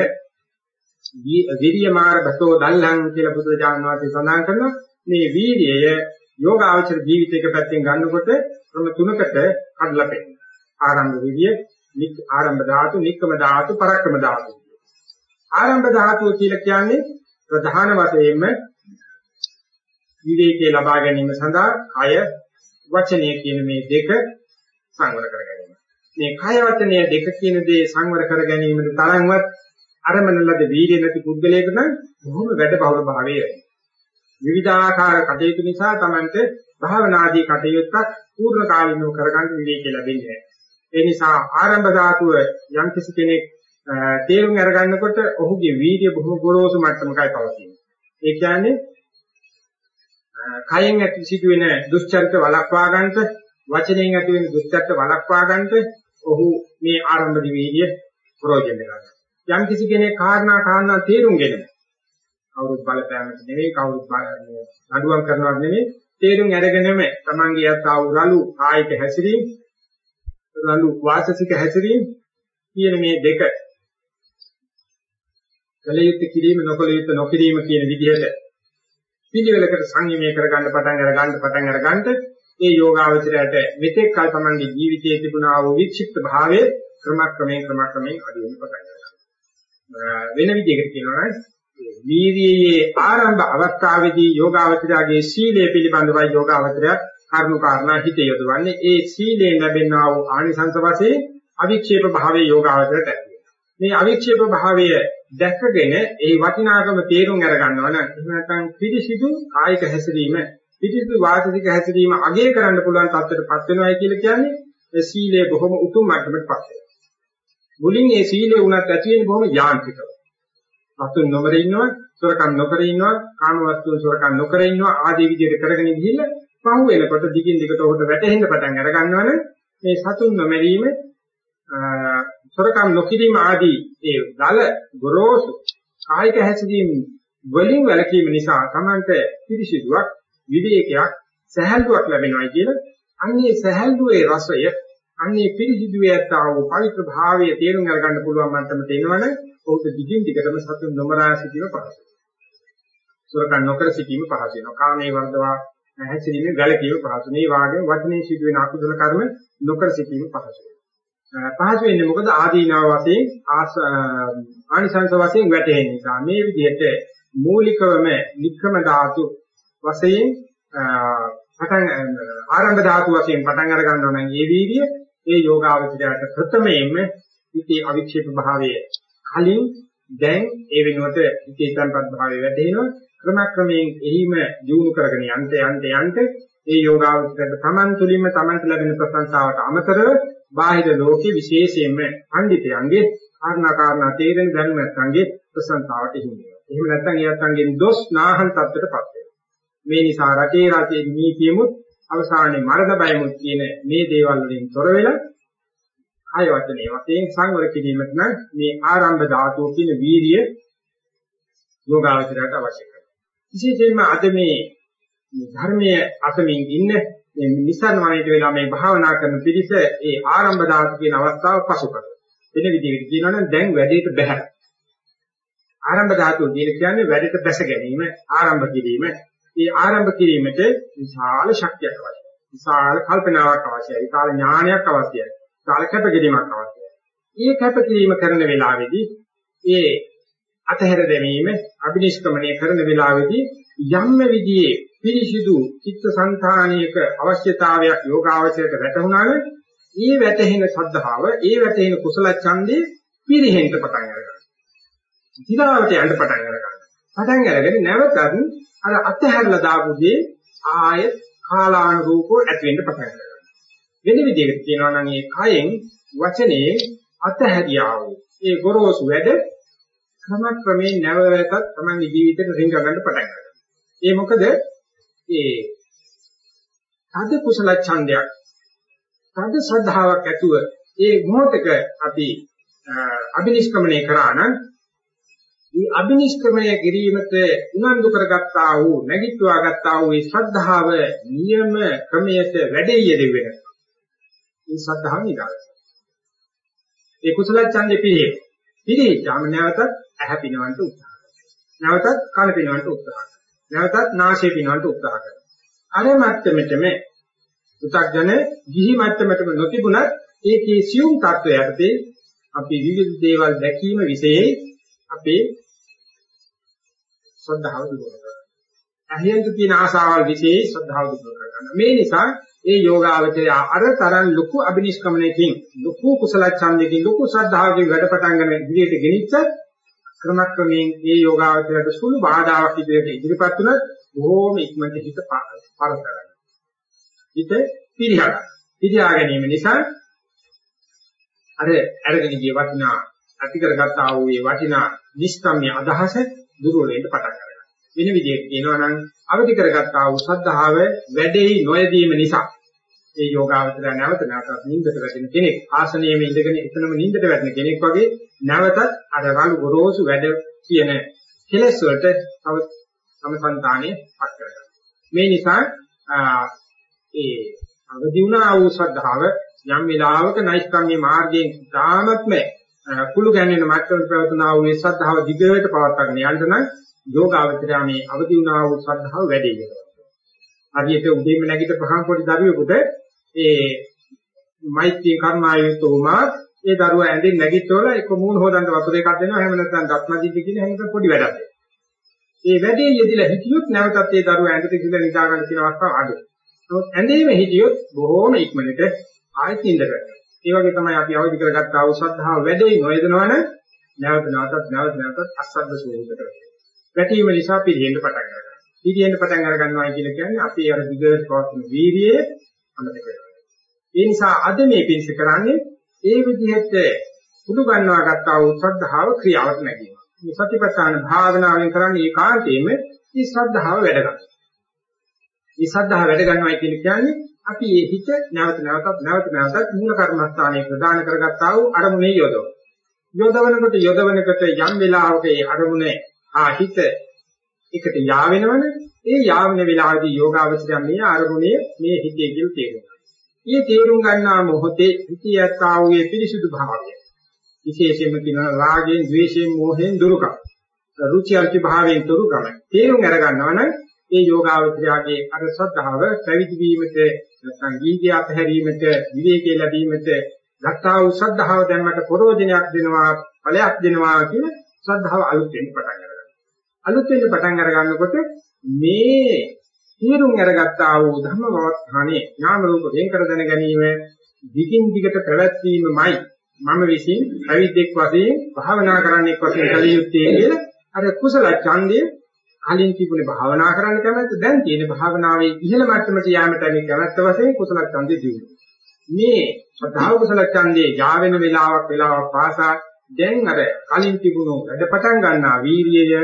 A: විරියමාර බතෝ දල්ලං කියලා බුදුරජාණන් වහන්සේ සඳහන් කරනවා. මේ වීර්යය යෝගාවචර ජීවිතයක පැත්තෙන් ගන්නකොට ක්‍රම තුනකට කඩලා පෙන්නනවා. ආරම්භ විදිය, ආරම්භ ධාතු, නික්කම ධාතු, පරක්කම ධාතු. ආරම්භ ධාතුව කියලා කියන්නේ ප්‍රධාන වශයෙන්ම විවේකයේ ලබා ගැනීම සඳහා කය වචනය කියන මේ දෙක සංවර කර ගැනීම. මේ කය වචනය දෙක කියන දේ සංවර කර ගැනීමට තරම්වත් අරමන ලද වීර්ය නැති පුද්ගලයෙකුට නම් බොහොම වැඩ බහුල භාවය වෙනවා. විවිධාකාර කටයුතු නිසා Tamante භාවනාදී කටයුත්තක් පූර්ණ කාලිනව කරගන්න විවේකී ලැබෙන්නේ ඒ නිසා ආරම්භ ධාතුව යම් කිසි කෙනෙක් තේරුම් අරගන්නකොට ඔහුගේ වීර්ය බොහොම ගොරෝසු මට්ටමකයි පවතින්නේ. ඒ කියන්නේ කයෙන් ඇති සිදුවෙන දුස්චරිත වළක්වා ගන්නට වචනයෙන් ඇති වෙන දුක්ඛත් වළක්වා ගන්නට ඔහු මේ ආරම්භ දිවීර්ය ප්‍රයෝජන ගන්නවා. යම් කිසි කෙනෙක් කාරණා කාරණා තේරුම්ගෙන කවුරුත් බලපෑමට නෙවෙයි කවුරුත් නඩුවම් කරනවත් නෙවෙයි තේරුම් අරගෙනම තමන්ගේ යත්තා වූ රළු කායික හැසිරීම රළු වාචසික හැසිරීම කියන මේ දෙක කලියුත් කිරීම නොකලියුත් නොකිරීම කියන විදිහට පිළිවෙලකට සංයමය කරගන්න පටන් අර ගන්න පටන් අර ගන්නට ඒ යෝගාවචරයට මෙතෙක් කල තමන්ගේ ජීවිතයේ තිබුණා වූ වික්ෂිප්ත භාවය ක්‍රමක්‍රමයෙන් ක්‍රමක්‍රමයෙන් අඩු වෙන්න පටන් ගන්නවා. වෙන විදිහකට කියනවා නම් වීර්යයේ ආරම්භ අවස්ථාවේදී යෝගාවචරයේ සීලය පිළිබඳව යෝගාවචරය කරුණු කාරණා හිත යොදවන්නේ. ඒ සීලයෙන් ලැබෙනා වූ ආනිසංස වශයෙන් අවික්ෂේප භාවයේ යෝගාවචරයට ඇති මේ අවික්ෂේප භාවය දැකගෙන ඒ වටිනාකම තේරුම් අරගන්නවා නම් එහෙම නැත්නම් පිළිසිදු කායික හැසිරීම පිළිසිදු වාචික හැසිරීම අගය කරන්න පුළුවන් තත්ත්වයටපත් වෙනවායි කියලා කියන්නේ ඒ සීලය බොහොම උතුම් මට්ටමකටපත් වෙනවා. මුලින් ඒ සීලය උනත් ඇති වෙන්නේ බොහොම යාන්ත්‍රිකව. වස්තුන් නොකර ඉන්නවා, සොරකම් නොකර ඉන්නවා, කාම වස්තුන් සොරකම් නොකර ඉන්නවා ආදී විදිහට කරගෙන ගිහිල්ලා පහු වෙනකොට දිගින් දිගට උහුට වැටෙන්න පටන් අර ගන්නවනේ මේ සතුන් නොමැරීම සොරකම් නොකිරීම ආදී ඒ දල ගොරෝසු කායික හැසිරීම වලින් වැළකීම නිසා Tamanට පිරිසිදුවක් විවේකයක් සහැල්ලුවක් ලැබෙනවා කියන අන්නේ සහැල්ලුවේ රසය අන්නේ පිරිසිදුවේ ඇත්තා වූ පවිත්‍ර භාවය තේරුම් අරගන්න පුළුවන් මට්ටමට එනවනේ ඔහුට දිගින් දිගටම සතුන් නොමරා සිටීම පහසුයි. සොරකම් නොකර සිටීම පහසු වෙනවා. කාමයේ වර්ධවා හැසිරීමේ වැළකීම පහසු. මේ වාගේ වචනේ සිදුවෙන අකුසල කර්ම නොකර සිටීම පහසුයි. පහසු වෙන්නේ මොකද ආදීනාව වශයෙන් ආනිසංස වශයෙන් වැටෙන නිසා මේ විදිහට මූලිකවම නික්කම ධාතු වශයෙන් පටන් ආරම්භ ධාතු වශයෙන් පටන් අර ගන්නවා නම් ඒ වීර්ය ඒ යෝගාවචරයට ප්‍රථමයෙන්ම ඉති අවික්ෂේප භාවයේ කලින් දැන් ඒ වෙනුවට ඉති තන්පත් භාවයේ වැටෙනවා ක්‍රමක්‍රමයෙන් එහිම දියුණු කරගෙන යන්ට යන්ට යන්ට ඒ යෝගාවචරයට Taman තුලින්ම Tamanට ලැබෙන ප්‍රශංසාවට අමතරව බාහිර ලෝකේ විශේෂයෙන්ම පඬිතයන්ගේ කාරණා කාරණා තේරෙන දැනුම නැත්නම්ගේ ප්‍රසන්නතාවට හිමි වෙනවා. එහෙම නැත්නම් ඒ නැත්නම්ගෙන් දොස් නාහන් තත්ත්වයටපත් වෙනවා. මේ නිසා රටේ රටේ නීතියමුත් අවසානයේ මරණ බයමුත් කියන මේ දේවල් වලින් තොර වෙලා ආය වචනේ වශයෙන් සංවර කිරීමට නම් මේ ආරම්භ ධාතුව කියන වීරිය යෝගාවචරයට අවශ්‍ය කරනවා. විශේෂයෙන්ම අද මේ ධර්මයේ අසමින් ඉන්න මේ නිසන් වණේට වෙලා මේ භාවනා කරන පිළිස ඒ ආරම්භ ධාතු කියන අවස්ථාව පසු කරනවා. වෙන විදිහකට කියනවනම් දැන් වැඩේට බැහැ. ආරම්භ ධාතුව කියන්නේ වැඩේට බැස ගැනීම, ආරම්භ කිරීම. මේ ආරම්භ කිරීමට විශාල ශක්තියක් අවශ්‍යයි. විශාල කල්පනාවක් අවශ්‍යයි. විශාල ඥානයක් අවශ්‍යයි. විශාල කැපකිරීමක් අවශ්‍යයි. මේ කැපකිරීම කරන වෙලාවේදී ඒ අතහැර දැමීම, අභිනිෂ්ක්‍මණය කරන වෙලාවේදී යම්ම විදිහේ පිරිසිදු චිත්තසංතානියක අවශ්‍යතාවයක් යෝගාවචරයට වැටහුණාම ඒ වැටහෙන ශ්‍රද්ධාව, ඒ වැටහෙන කුසල ඡන්දේ පිරිහෙන්න පටන් අරගන්නවා. දිගාවට යන්න පටන් අරගන්නවා. පටන් අරගෙන නැවතත් අර අත්හැරලා දාපු දේ ආයෙත් කාලානුරූපව ඇති වෙන්න පටන් ගන්නවා. වෙන විදිහකට කියනවා නම් ඒ කයෙන් වචනේ අත්හැරියා වූ ඒ ගොරෝසු වැඩ ක්‍රමක්‍රමයෙන් නැවතත් තමයි ජීවිතේට රිංග ගන්න පටන් ගන්නවා. ඒ මොකද ඒ තද කුසල ඡන්දයක් තද ශ්‍රද්ධාවක් ඇතුව ඒ මොහොතක අපි අබිනිෂ්ක්‍මණය කරා නම් මේ අබිනිෂ්ක්‍මණය කිරීමට උනන්දු කරගත්තා වූ නැගිට්ටුවා ගත්තා වූ මේ ශ්‍රද්ධාව නියම ක්‍රමයට වැඩේ යෙදෙවෙන මේ ශ්‍රද්ධාව නිදාගන්න. ඒ කුසල ඡන්දේ පිළිහෙ. පිළිහිච්චාම නැවතත් ඇහැ පිනවන්න උත්සාහ කරනවා. නැවතත් කන පිනවන්න උත්සාහ කරනවා. නැවතත් නාසය පිනවන්න උත්සාහ කරනවා. අර මට්ටමෙතම උත්ග්ජන ගිහි මට්ටමෙතම නොතිබුණත් ඒකේ සියුම් තත්වය යටතේ අපි විවිධ දේවල් දැකීම વિશેයි අපේ ශ්‍රද්ධාව දුරු කරගන්නවා. අහියන්තු තියෙන ආසාවල් વિશેයි ශ්‍රද්ධාව දුරු කරගන්නවා. මේ නිසා ඒ යෝගාවචරය අර තරම් ලොකු අබිනිෂ්ක්‍මණයකින් ලොකු කුසල ඡන්දකින් ලොකු ශ්‍රද්ධාවකින් වැඩ පටන් ගන්න ඉදිරියට ගෙනිච්ච ක්‍රමක්‍රමයෙන් ඒ යෝගාවචරයට සුළු බාධාවක් ඉදිරියට ඉදිරිපත් වුණත් බොහෝම ඉක්මනට හිත පරත ගන්නවා. හිත පිළිහගන්න. පිළිහා ගැනීම නිසා අර අරගෙන ගිය වටිනා ඇති කරගත්තා වූ මේ වටිනා නිෂ්කම්ම්‍ය අදහස දුර්වල වෙන්න පටන් ගන්නවා. වෙන විදිහට කියනවා නම් අවදි කරගත්තා වූ සද්ධාව වැඩේ නොයදීම නිසා ඒ යෝගාවචරය නැවත නැවතත් නිින්දට වැටෙන කෙනෙක් ආසනයේ ඉඳගෙන එතනම නිින්දට වැටෙන කෙනෙක් වගේ නැවතත් අර රළු ගොරෝසු වැඩ කියන කෙලෙස් වලට තව සමසන්තානෙ පත් කරගන්නවා. මේ නිසා ඒ අවදි වුණා වූ ශ්‍රද්ධාව යම් වෙලාවක නෛෂ්ක්‍රම්‍ය මාර්ගයෙන් ධාමත්ම කුළු ගැන්වෙන මට්ටමට පැවතුනා වූ ඒ ශ්‍රද්ධාව දිගට පවත්වාගෙන යන්න නම් යෝගාවචරය මේ අවදි වුණා වූ ශ්‍රද්ධාව වැඩි වෙනවා. හරියට උදේම නැගිට පහන් පොඩි දරුවෙකුට ඒ මෛත්‍රී කර්මායුතුම ඒ දරුවා ඇඳෙන් නැගිටවල එක මූණ හොදන්න වතුර එකක් දෙනවා එහෙම නැත්නම් දත්මදිද්ද කියන හැමෝටම පොඩි වැඩක් දෙනවා. ඒ වැඩේ යෙදিলা හිටියොත් නැවතත් ඒ දරුවා ඇඳට ගිහලා නිදා ගන්න තියෙන අවස්ථාව අඩුයි. නමුත් ඇඳේම හිටියොත් බොහෝම ඉක්මනට ආයෙත් නිඳ කරනවා. ඒ වගේ තමයි අපි අවදි කරගත්ත ආ උසද්ධාව වැඩේ නොයදනවනේ නැවත නැවතත් නැවත නැවතත් අසද්ද ස්වරූපකට වෙනවා. වැටීම නිසා පිළිහෙන්න පටන් ගන්නවා. පිළිහෙන්න පටන් අර ගන්නවා කියන කියන්නේ අපි අර දිගට පවත්වන වීර්යයේ අමතක වෙනවා. ඒ නිසා අද මේ පිළිස කරන්නේ ඒ විදිහට පුදු ගන්නවා ගත්තා වූ ශ්‍රද්ධාව ක්‍රියාවට නැගීම. මේ සතිපට්ඨාන භාවනාවෙන් කරන්නේ ඒකාන්තයෙන්ම මේ ශ්‍රද්ධාව වැඩ ගන්නවා. මේ ශ්‍රද්ධාව වැඩ ගන්නවයි කියන්නේ අපි මේ හිත නැවත නැවතත් නැවත නැවතත් මූල කර්මස්ථානයේ ප්‍රදාන කරගත්තා වූ අරමුණේ යොදවන. යොදවනකොට යොදවනකොට යම් වෙලාවක ඒ අරමුණේ ආ හිත එකට යා වෙනවනේ ඒ යාවන වෙලාවේදී යෝගාවචරය මේ අරමුණේ මේ හිතේ කියලා තේරෙනවා. මේ තේරුම් ගන්නා මොහොතේ හිතියත් ආ වූ පිරිසුදු භාවය. විශේෂයෙන්ම කියනවා රාගයෙන්, ද්වේෂයෙන්, මෝහයෙන් දුරුකම. රුචි අරුචි භාවයෙන් දුරුකම. තේරුම් අරගන්නවනම් ඒ යෝගාවචරයාගේ අර ශ්‍රද්ධාව පැවිදි වීමට නැත්නම් ගීගය අතහැරීමට විවේකී ලැබීමට ගත්තා වූ ශ්‍රද්ධාව දැම්මට ප්‍රෝජනයක් දෙනවා ඵලයක් දෙනවා කියන ශ්‍රද්ධාව අලුත් වෙන්න පටන් ගන්නවා. අලුත් වෙන්න පටන් අර ගන්නකොට මේ තීරුම් අරගත්තා වූ ධර්මවත්හානේ නාම රූප වෙන් කර දැන ගැනීම දිගින් දිගට පැවැත්වීමමයි මම විසින් අවිද්‍යෙක් වශයෙන් භාවනා කරන්නෙක් වශයෙන් කල යුත්තේ කියලා අර කුසල ඡන්දය කලින් තිබුණේ භාවනා කරන්න කැමැත්ත දැන් තියෙන භාවනාවේ ඉහළ මට්ටමට යාමට මේ කැමැත්ත වශයෙන් කුසල ඡන්දය දියුණු. මේ ශ්‍රද්ධාව කුසල ඡන්දේ යාවෙන වෙලාවක් වෙලාවක් පාසා දැන් අර කලින් තිබුණු වැඩ පටන් ගන්නා වීරියය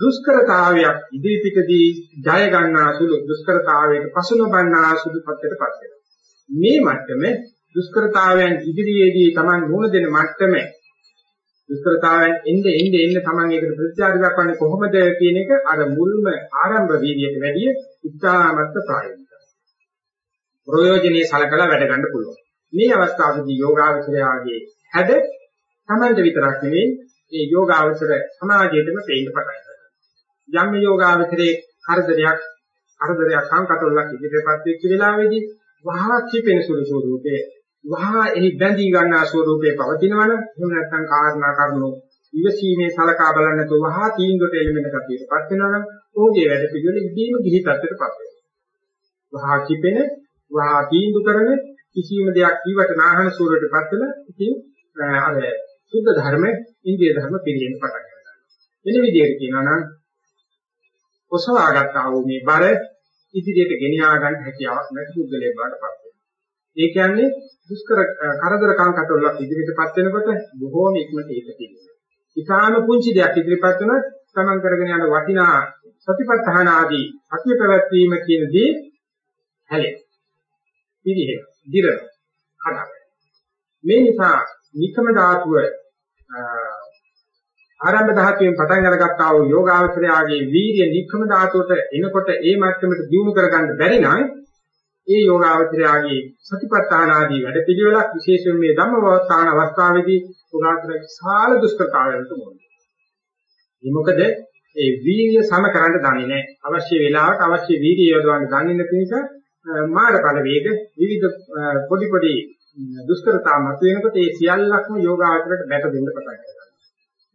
A: දුෂ්කරතාවයක් ඉදිරිපිටදී ජය ගන්නා සුළු දුෂ්කරතාවයක පසු නොබන්නා සුළු පත්‍යයටපත් වෙනවා. මේ මට්ටමේ දුෂ්කරතාවයන් ඉදිරියේදී Taman මුණ දෙන මට්ටමේ දුෂ්කරතාවයන් එnde එnde එnde Taman ඒකට ප්‍රතිචාර දක්වන්නේ කොහොමද කියන එක අර මුල්ම ආරම්භ වීර්යයට වැඩිය ඉතාමත් ප්‍රායෝගිකයි. ප්‍රයෝජනේ සලකලා වැඩ ගන්න පුළුවන්. මේ අවස්ථාවේදී යෝගාවචරයාගේ හැද Tamanට විතරක් නෙවෙයි මේ යෝගාවචර සමාජයේදම පේන්න පටන් ගන්නවා. යම් යෝගාවචරයේ කරදරයක් කරදරයක් සංකතවලක් ඉදිරියපත් වෙච්ච වෙලාවේදී වහා කිපෙන සුළු ස්වරූපේ වහා එහි බැඳී ගන්නා ස්වරූපේ පවතිනවනම් එහෙම නැත්නම් කාරණා කරුණු ඉවසීමේ සලකා බලන්න නැතුව වහා තීන්දුවට එළඹෙන කතියටපත් වෙනවනම් ඕගේ වැඩ පිළිවෙල ඉදීම ගිහි තත්ත්වයටපත් වෙනවා. වහා කිපෙන වහා තීන්දු කරන කිසියම් දෙයක් ඊවට නාහන ස්වරූපයටපත් වෙන ඉතින් අර සුද්ධ ධර්ම ඉන්දිය ධර්ම පිළිෙන්න පටන් ගන්නවා. වෙන විදිහට කියනවා නම් ඔසවාගත් ආ වූ මේ බර ඉදිරියට ගෙනියා ගන්න හැකියාවක් නැති පුද්ගලයෙක් බවට පත් වෙනවා. ඒ කියන්නේ දුෂ්කර කරදර කාංකටවලක් ඉදිරියටපත් වෙනකොට බොහෝම ඉක්මනට ඒක පිළිගන්නවා. ඊටාම පුංචි දෙයක් ඉදිරියපත් වෙනොත් තමන් කරගෙන යන වටිනා සතිපට්ඨාන ආදී අතිය පැවැත්වීම කියන දේ හැලෙන. පිළිහෙන, දිරන, කඩන. මේ නිසා නිකම ධාතුව ආරම්භ ධාතුවෙන් පටන් අරගත්තා වූ යෝගාවචරයාගේ වීර්ය නිකම ධාතුවට එනකොට ඒ මට්ටමට දියුණු කරගන්න බැරි නම් ඒ යෝගාවචරයාගේ සතිපට්ඨාන ආදී වැඩපිළිවෙලක් විශේෂයෙන් මේ ධම්මවස්ථාන අවස්ථාවේදී යෝගාවචරයේ විශාල දුෂ්කරතාවයකට මුහුණ දෙනවා. මොකද ඒ වීර්ය සම කරන්න දන්නේ නැහැ. අවශ්‍ය වෙලාවට අවශ්‍ය වීර්ය යොදවන්න දන්නේ නැති නිසා මාර්ගඵල වේග විවිධ පොඩි පොඩි දුෂ්කරතා මත වෙනකොට ඒ සියල්ලක්ම යෝගාවචරයට බැට දෙන්න පටන් ගන්නවා.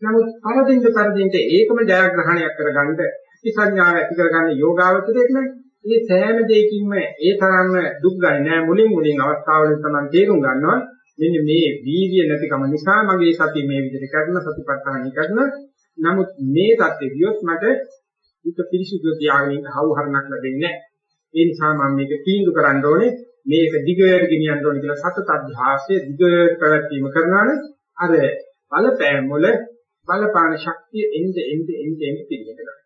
A: නමුත් පරදින්ද පරදින්ද ඒකම ජයග්‍රහණයක් කරගන්න ඉසඤ්ඤාව ඇති කරගන්න යෝගාවචරයක් නෑ. මේ සෑම දෙයකින්ම ඒ තරම්ම දුක් ගන්නේ නෑ මුලින් මුලින් අවස්ථාවලින් තමයි තේරුම් ගන්නවා මෙන්න මේ වීර්ය නැතිකම නිසා මගේ සතිය මේ විදිහට කරන සතිපට්ඨානයි කරන. නමුත් මේ தත්ත්වෙ ගියොත් මට උත් පිරිසිදු තියාගෙන හවුහරණක් ලැබෙන්නේ නැහැ. ඒ නිසා මම මේක තීන්දුව කරන්න ඕනේ. මේක දිගට ගෙනියන්න ඕනේ කියලා සතත අධ්‍යාසය දිගට පැවැත්වීම කරනවානේ. අර බලපෑම් වල බලපාන ශක්තිය එnde එnde එnde එnde පිළිගන්න ගන්නවා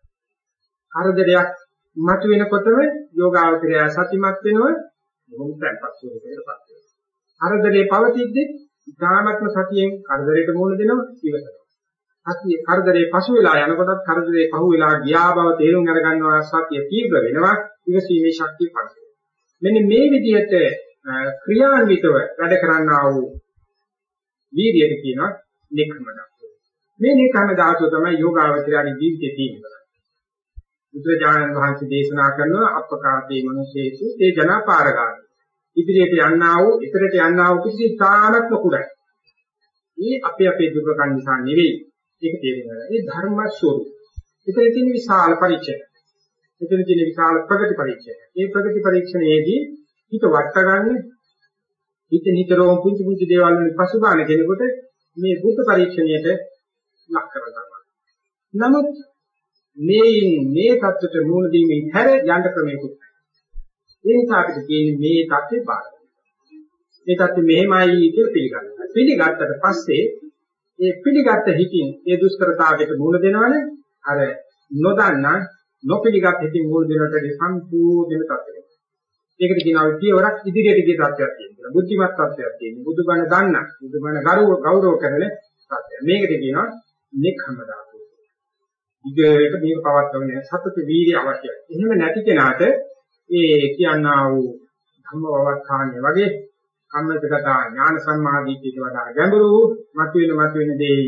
A: කරදරයක් මතු වෙනකොටම යෝගාවචරය සතිමත් වෙනවා බොහොම තැන්පත් ස්වරූපයකටපත් වෙනවා. කරදරේ පවතිද්දී ඉතාමත්ම සතියෙන් කරදරයට මුහුණ දෙනවා ඉවසනවා. සතිය කරදරේ පසු වෙලා යනකොටත් කරදරේ පහු වෙලා ගියා බව තේරුම් අරගන්නවා සතිය තීව්‍ර වෙනවා ඉවසීමේ ශක්තිය පරිසරය. මෙන්න මේ විදිහට ක්‍රියාන්විතව වැඩ කරන්නා වූ වීර්යයට කියනවා නික්කම ධාතුව. මේ නික්කම ධාතුව තමයි යෝගාවචරයේ ජීවිතයේ තියෙන්නේ. බුදුරජාණන් වහන්සේ දේශනා කරන අපකාතේ මනුෂ්‍යේසු තේ ජනපාරගාමි. ඉදිරියට යන්නා වූ, ඉතරට යන්නා වූ කිසි තානක් නොකුඩයි. මේ අපේ අපේ දුර්ගකන් නිසා නෙවෙයි. ඒක තේරුම් ගන්න. ඒ ධර්ම ස්වરૂප. එතන තියෙන විශාල පරිච්ඡේද. එතන තියෙන විශාල ප්‍රගති පරීක්ෂණය. මේ ප්‍රගති පරීක්ෂණයේදී හිත වට ගන්න හිත නිතරම පුංචි පුංචි දේවල් වලින් පසුබාන කෙනෙකුට මේ බුද්ධ පරීක්ෂණයට ලක් කරගන්නවා. නමුත් මේයින් මේ தත්ත්වයට මුහුණ දීමෙන් හැර යන්න ක්‍රමයකට. ඒ නිසා අපිට කියන්නේ මේ தත්ත්වේ බාර. මේ தත්ත්වේ මෙහෙමයි කියලා පිළිගන්න. පිළිගත්තට පස්සේ ඒ පිළිගත්ත හිතින් ඒ දුෂ්කරතාවයට මුහුණ දෙනවනේ අර නොදන්නා නොපිළිගත් හිතින් මුහුණ දෙනට සම්පූර්ණම තත්ත්වයක්. ඒකට කියනවා පියවරක් ඉදිරියට ගිය තත්ත්වයක් කියනවා. බුද්ධිමත් තත්ත්වයක් කියනවා. බුදුබණ දන්නා, බුදුබණ ගෞරව ගෞරව කරන තත්ත්වය. මේකට කියනවා නික්ඛමදා. ධාතුව. ඉතින් මේක පවත්වගෙන සතත වීර්ය අවශ්‍යයි. එහෙම නැති කෙනාට ඒ කියනා වූ ධම්මවවස්ථානිය වගේ කම්මතගත ඥාන සම්මාදිටියට වඩා ගැඹුරු මතුවෙන මතුවෙන දේ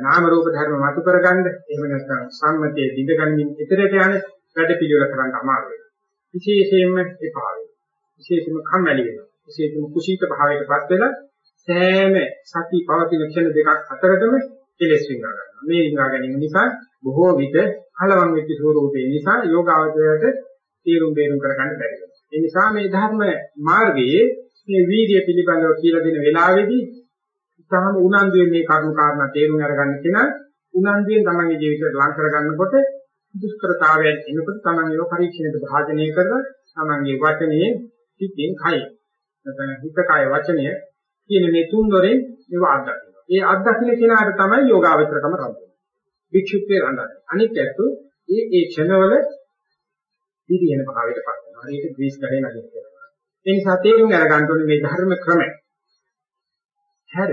A: නාම රූප ධර්ම මතු කරගන්න එහෙම නැත්නම් සම්මතයේ දිගගනින් ඉතරට යන වැඩ පිළිවෙල කරන්න අමාරු වෙනවා. විශේෂයෙන්ම එපා වෙනවා. විශේෂයෙන්ම කම්මැලි වෙනවා. විශේෂයෙන්ම කුසීත භාවයකටපත් වෙලා සෑම සති පවතින ක්ෂණ දෙකක් අතරතම කෙලෙස් විඳා ගන්නවා. මේ විඳා ගැනීම නිසා බොහෝ විට කලවම් වෙච්ච ස්වරූපේ නිසා යෝගාවචරයට තීරුම් බේරුම් කරගන්න බැරි වෙනවා. ඒ නිසා මේ ධර්ම මාර්ගයේ මේ වීර්ය පිළිබඳව කියලා දෙන වෙලාවේදී තහම උනන්දුවෙන් මේ කරුණු කාරණා තේරුම් අරගන්න කෙනා උනන්දුවෙන් තමන්ගේ ජීවිතය ලං කරගන්නකොට දුෂ්කරතාවයන් එනකොට තමන් ඒව පරීක්ෂණයට භාජනය කරලා තමන්ගේ වචනයේ හිතින් කයි නැත්නම් හිත කය වචනය කියන මේ තුන් දොරෙන් ඒව අත්දකිනවා. ඒ අත්දකින්න කෙනාට තමයි යෝගාවචරකම රඳන්නේ. වික්ෂුප්තේ රඳන්නේ. අනිත් ඇත්තු ඒ ඒ ක්ෂණවල පිරියන භාවයට පත් වෙනවා. ඒක ග්‍රීස් ගහේ නැගෙනවා. ඒ නිසා තේරුම් අරගන්න ඕනේ මේ ධර්ම ක්‍රමය. හැර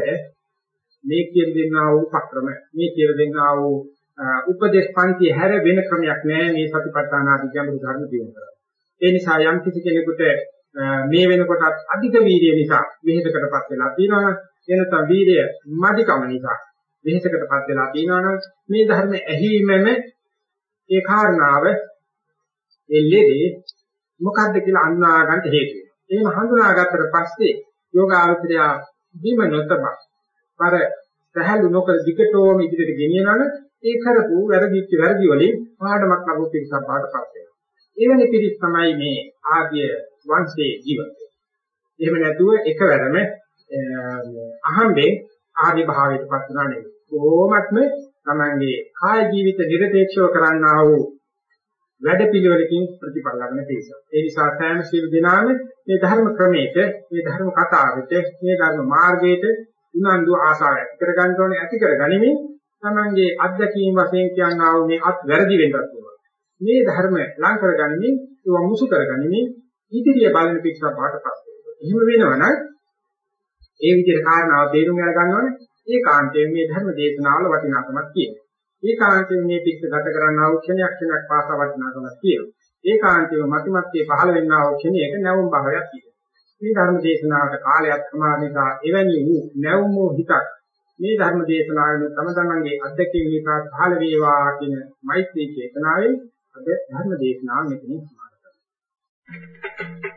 A: මේ කියන දෙන්නා වූ උපක්‍රම මේ කියන දෙන්නා වූ උපදේශ පන්ති හැර වෙන ක්‍රමයක් නෑ මේ සතිපට්ඨාන ආදී ගැඹුරු ධර්ම දියුණු කරන්නේ. ඒ නිසා යම් කිසි කෙනෙකුට මේ වෙනකොට අධික වීර්යය නිසා වෙහෙසකටපත් වෙලා තියෙනවා එනතම් වීර්යය මදිකම නිසා වෙහෙසකටපත් වෙලා තියෙනවා මේ ධර්ම ඇහිීමම ඒ කාරණාව එල්ලේදී මොකද්ද කියලා අන්වා ගන්න හේතු වෙනවා. එහෙම හඳුනාගත්තට පස්සේ යෝගාවචරය බිම නොතබ පර සහැල්ලු නොකර දිගටම ඉදිරියට ගෙනියනවන ඒ කරපු වැරදිච්ච වැරදි වලින් පාඩමක් ලබු පිරිසක් බාටපත් වෙනවා. එවැනි පිරිස් තමයි මේ ආර්ය වංශයේ ජීවත් එහෙම නැතුව එකවරම අහම්බෙන් ආර්ය භාවයටපත් වෙනා නෙවෙයි. කොහොමත්ම තමන්ගේ කාය ජීවිත නිර්දේශව කරන්නා වූ වැඩ පිළිවෙලකින් ප්‍රතිඵල ලබන තේසක්. ඒ නිසා සෑම සියලු දෙනාම මේ ධර්ම ක්‍රමයට, මේ ධර්ම කතාවට, මේ ධර්ම මාර්ගයට උනන්දු ආසාව ඇති කර ගන්න ඕනේ. ඇති කර ගනිමින් තමන්ගේ අත්දැකීම් වශයෙන් කියනවා මේ අත් වැරදි වෙන්නත් පුළුවන්. මේ ධර්ම ලං කර ගනිමින්, ඒවා මුසු කර ගනිමින් ඉදිරිය බලන පිටසක් බාටපත් වෙනවා. එහෙම වෙනවනම් ඒ විදිහට කාරණාව තේරුම් ගන්නවනේ ඒකාන්තයෙන් මේ ධර්ම දේශනාවල වටිනාකමක් තියෙනවා. ඒකාන්තයෙන් මේ පිට ගත කරන්නා වූ ක්ෂණයක් ක්ෂණයක් පාසා වටිනාකමක් තියෙනවා. ඒකාන්තයෙන් මතිමත්යේ පහළ වෙන්නා වූ ක්ෂණයක නැවුම් භාවයක් තියෙනවා. මේ ධර්ම දේශනාවට කාලයක් සමානිකා එවැනි වූ නැවුම් වූ හිතක් මේ ධර්ම දේශනාවෙන් තම තමන්ගේ අත්දැකීම් නිසා පහළ වේවා කියන මෛත්‍රී චේතනාවෙන් අද ධර්ම දේශනාව මෙතනින් සමාප්ත කරනවා.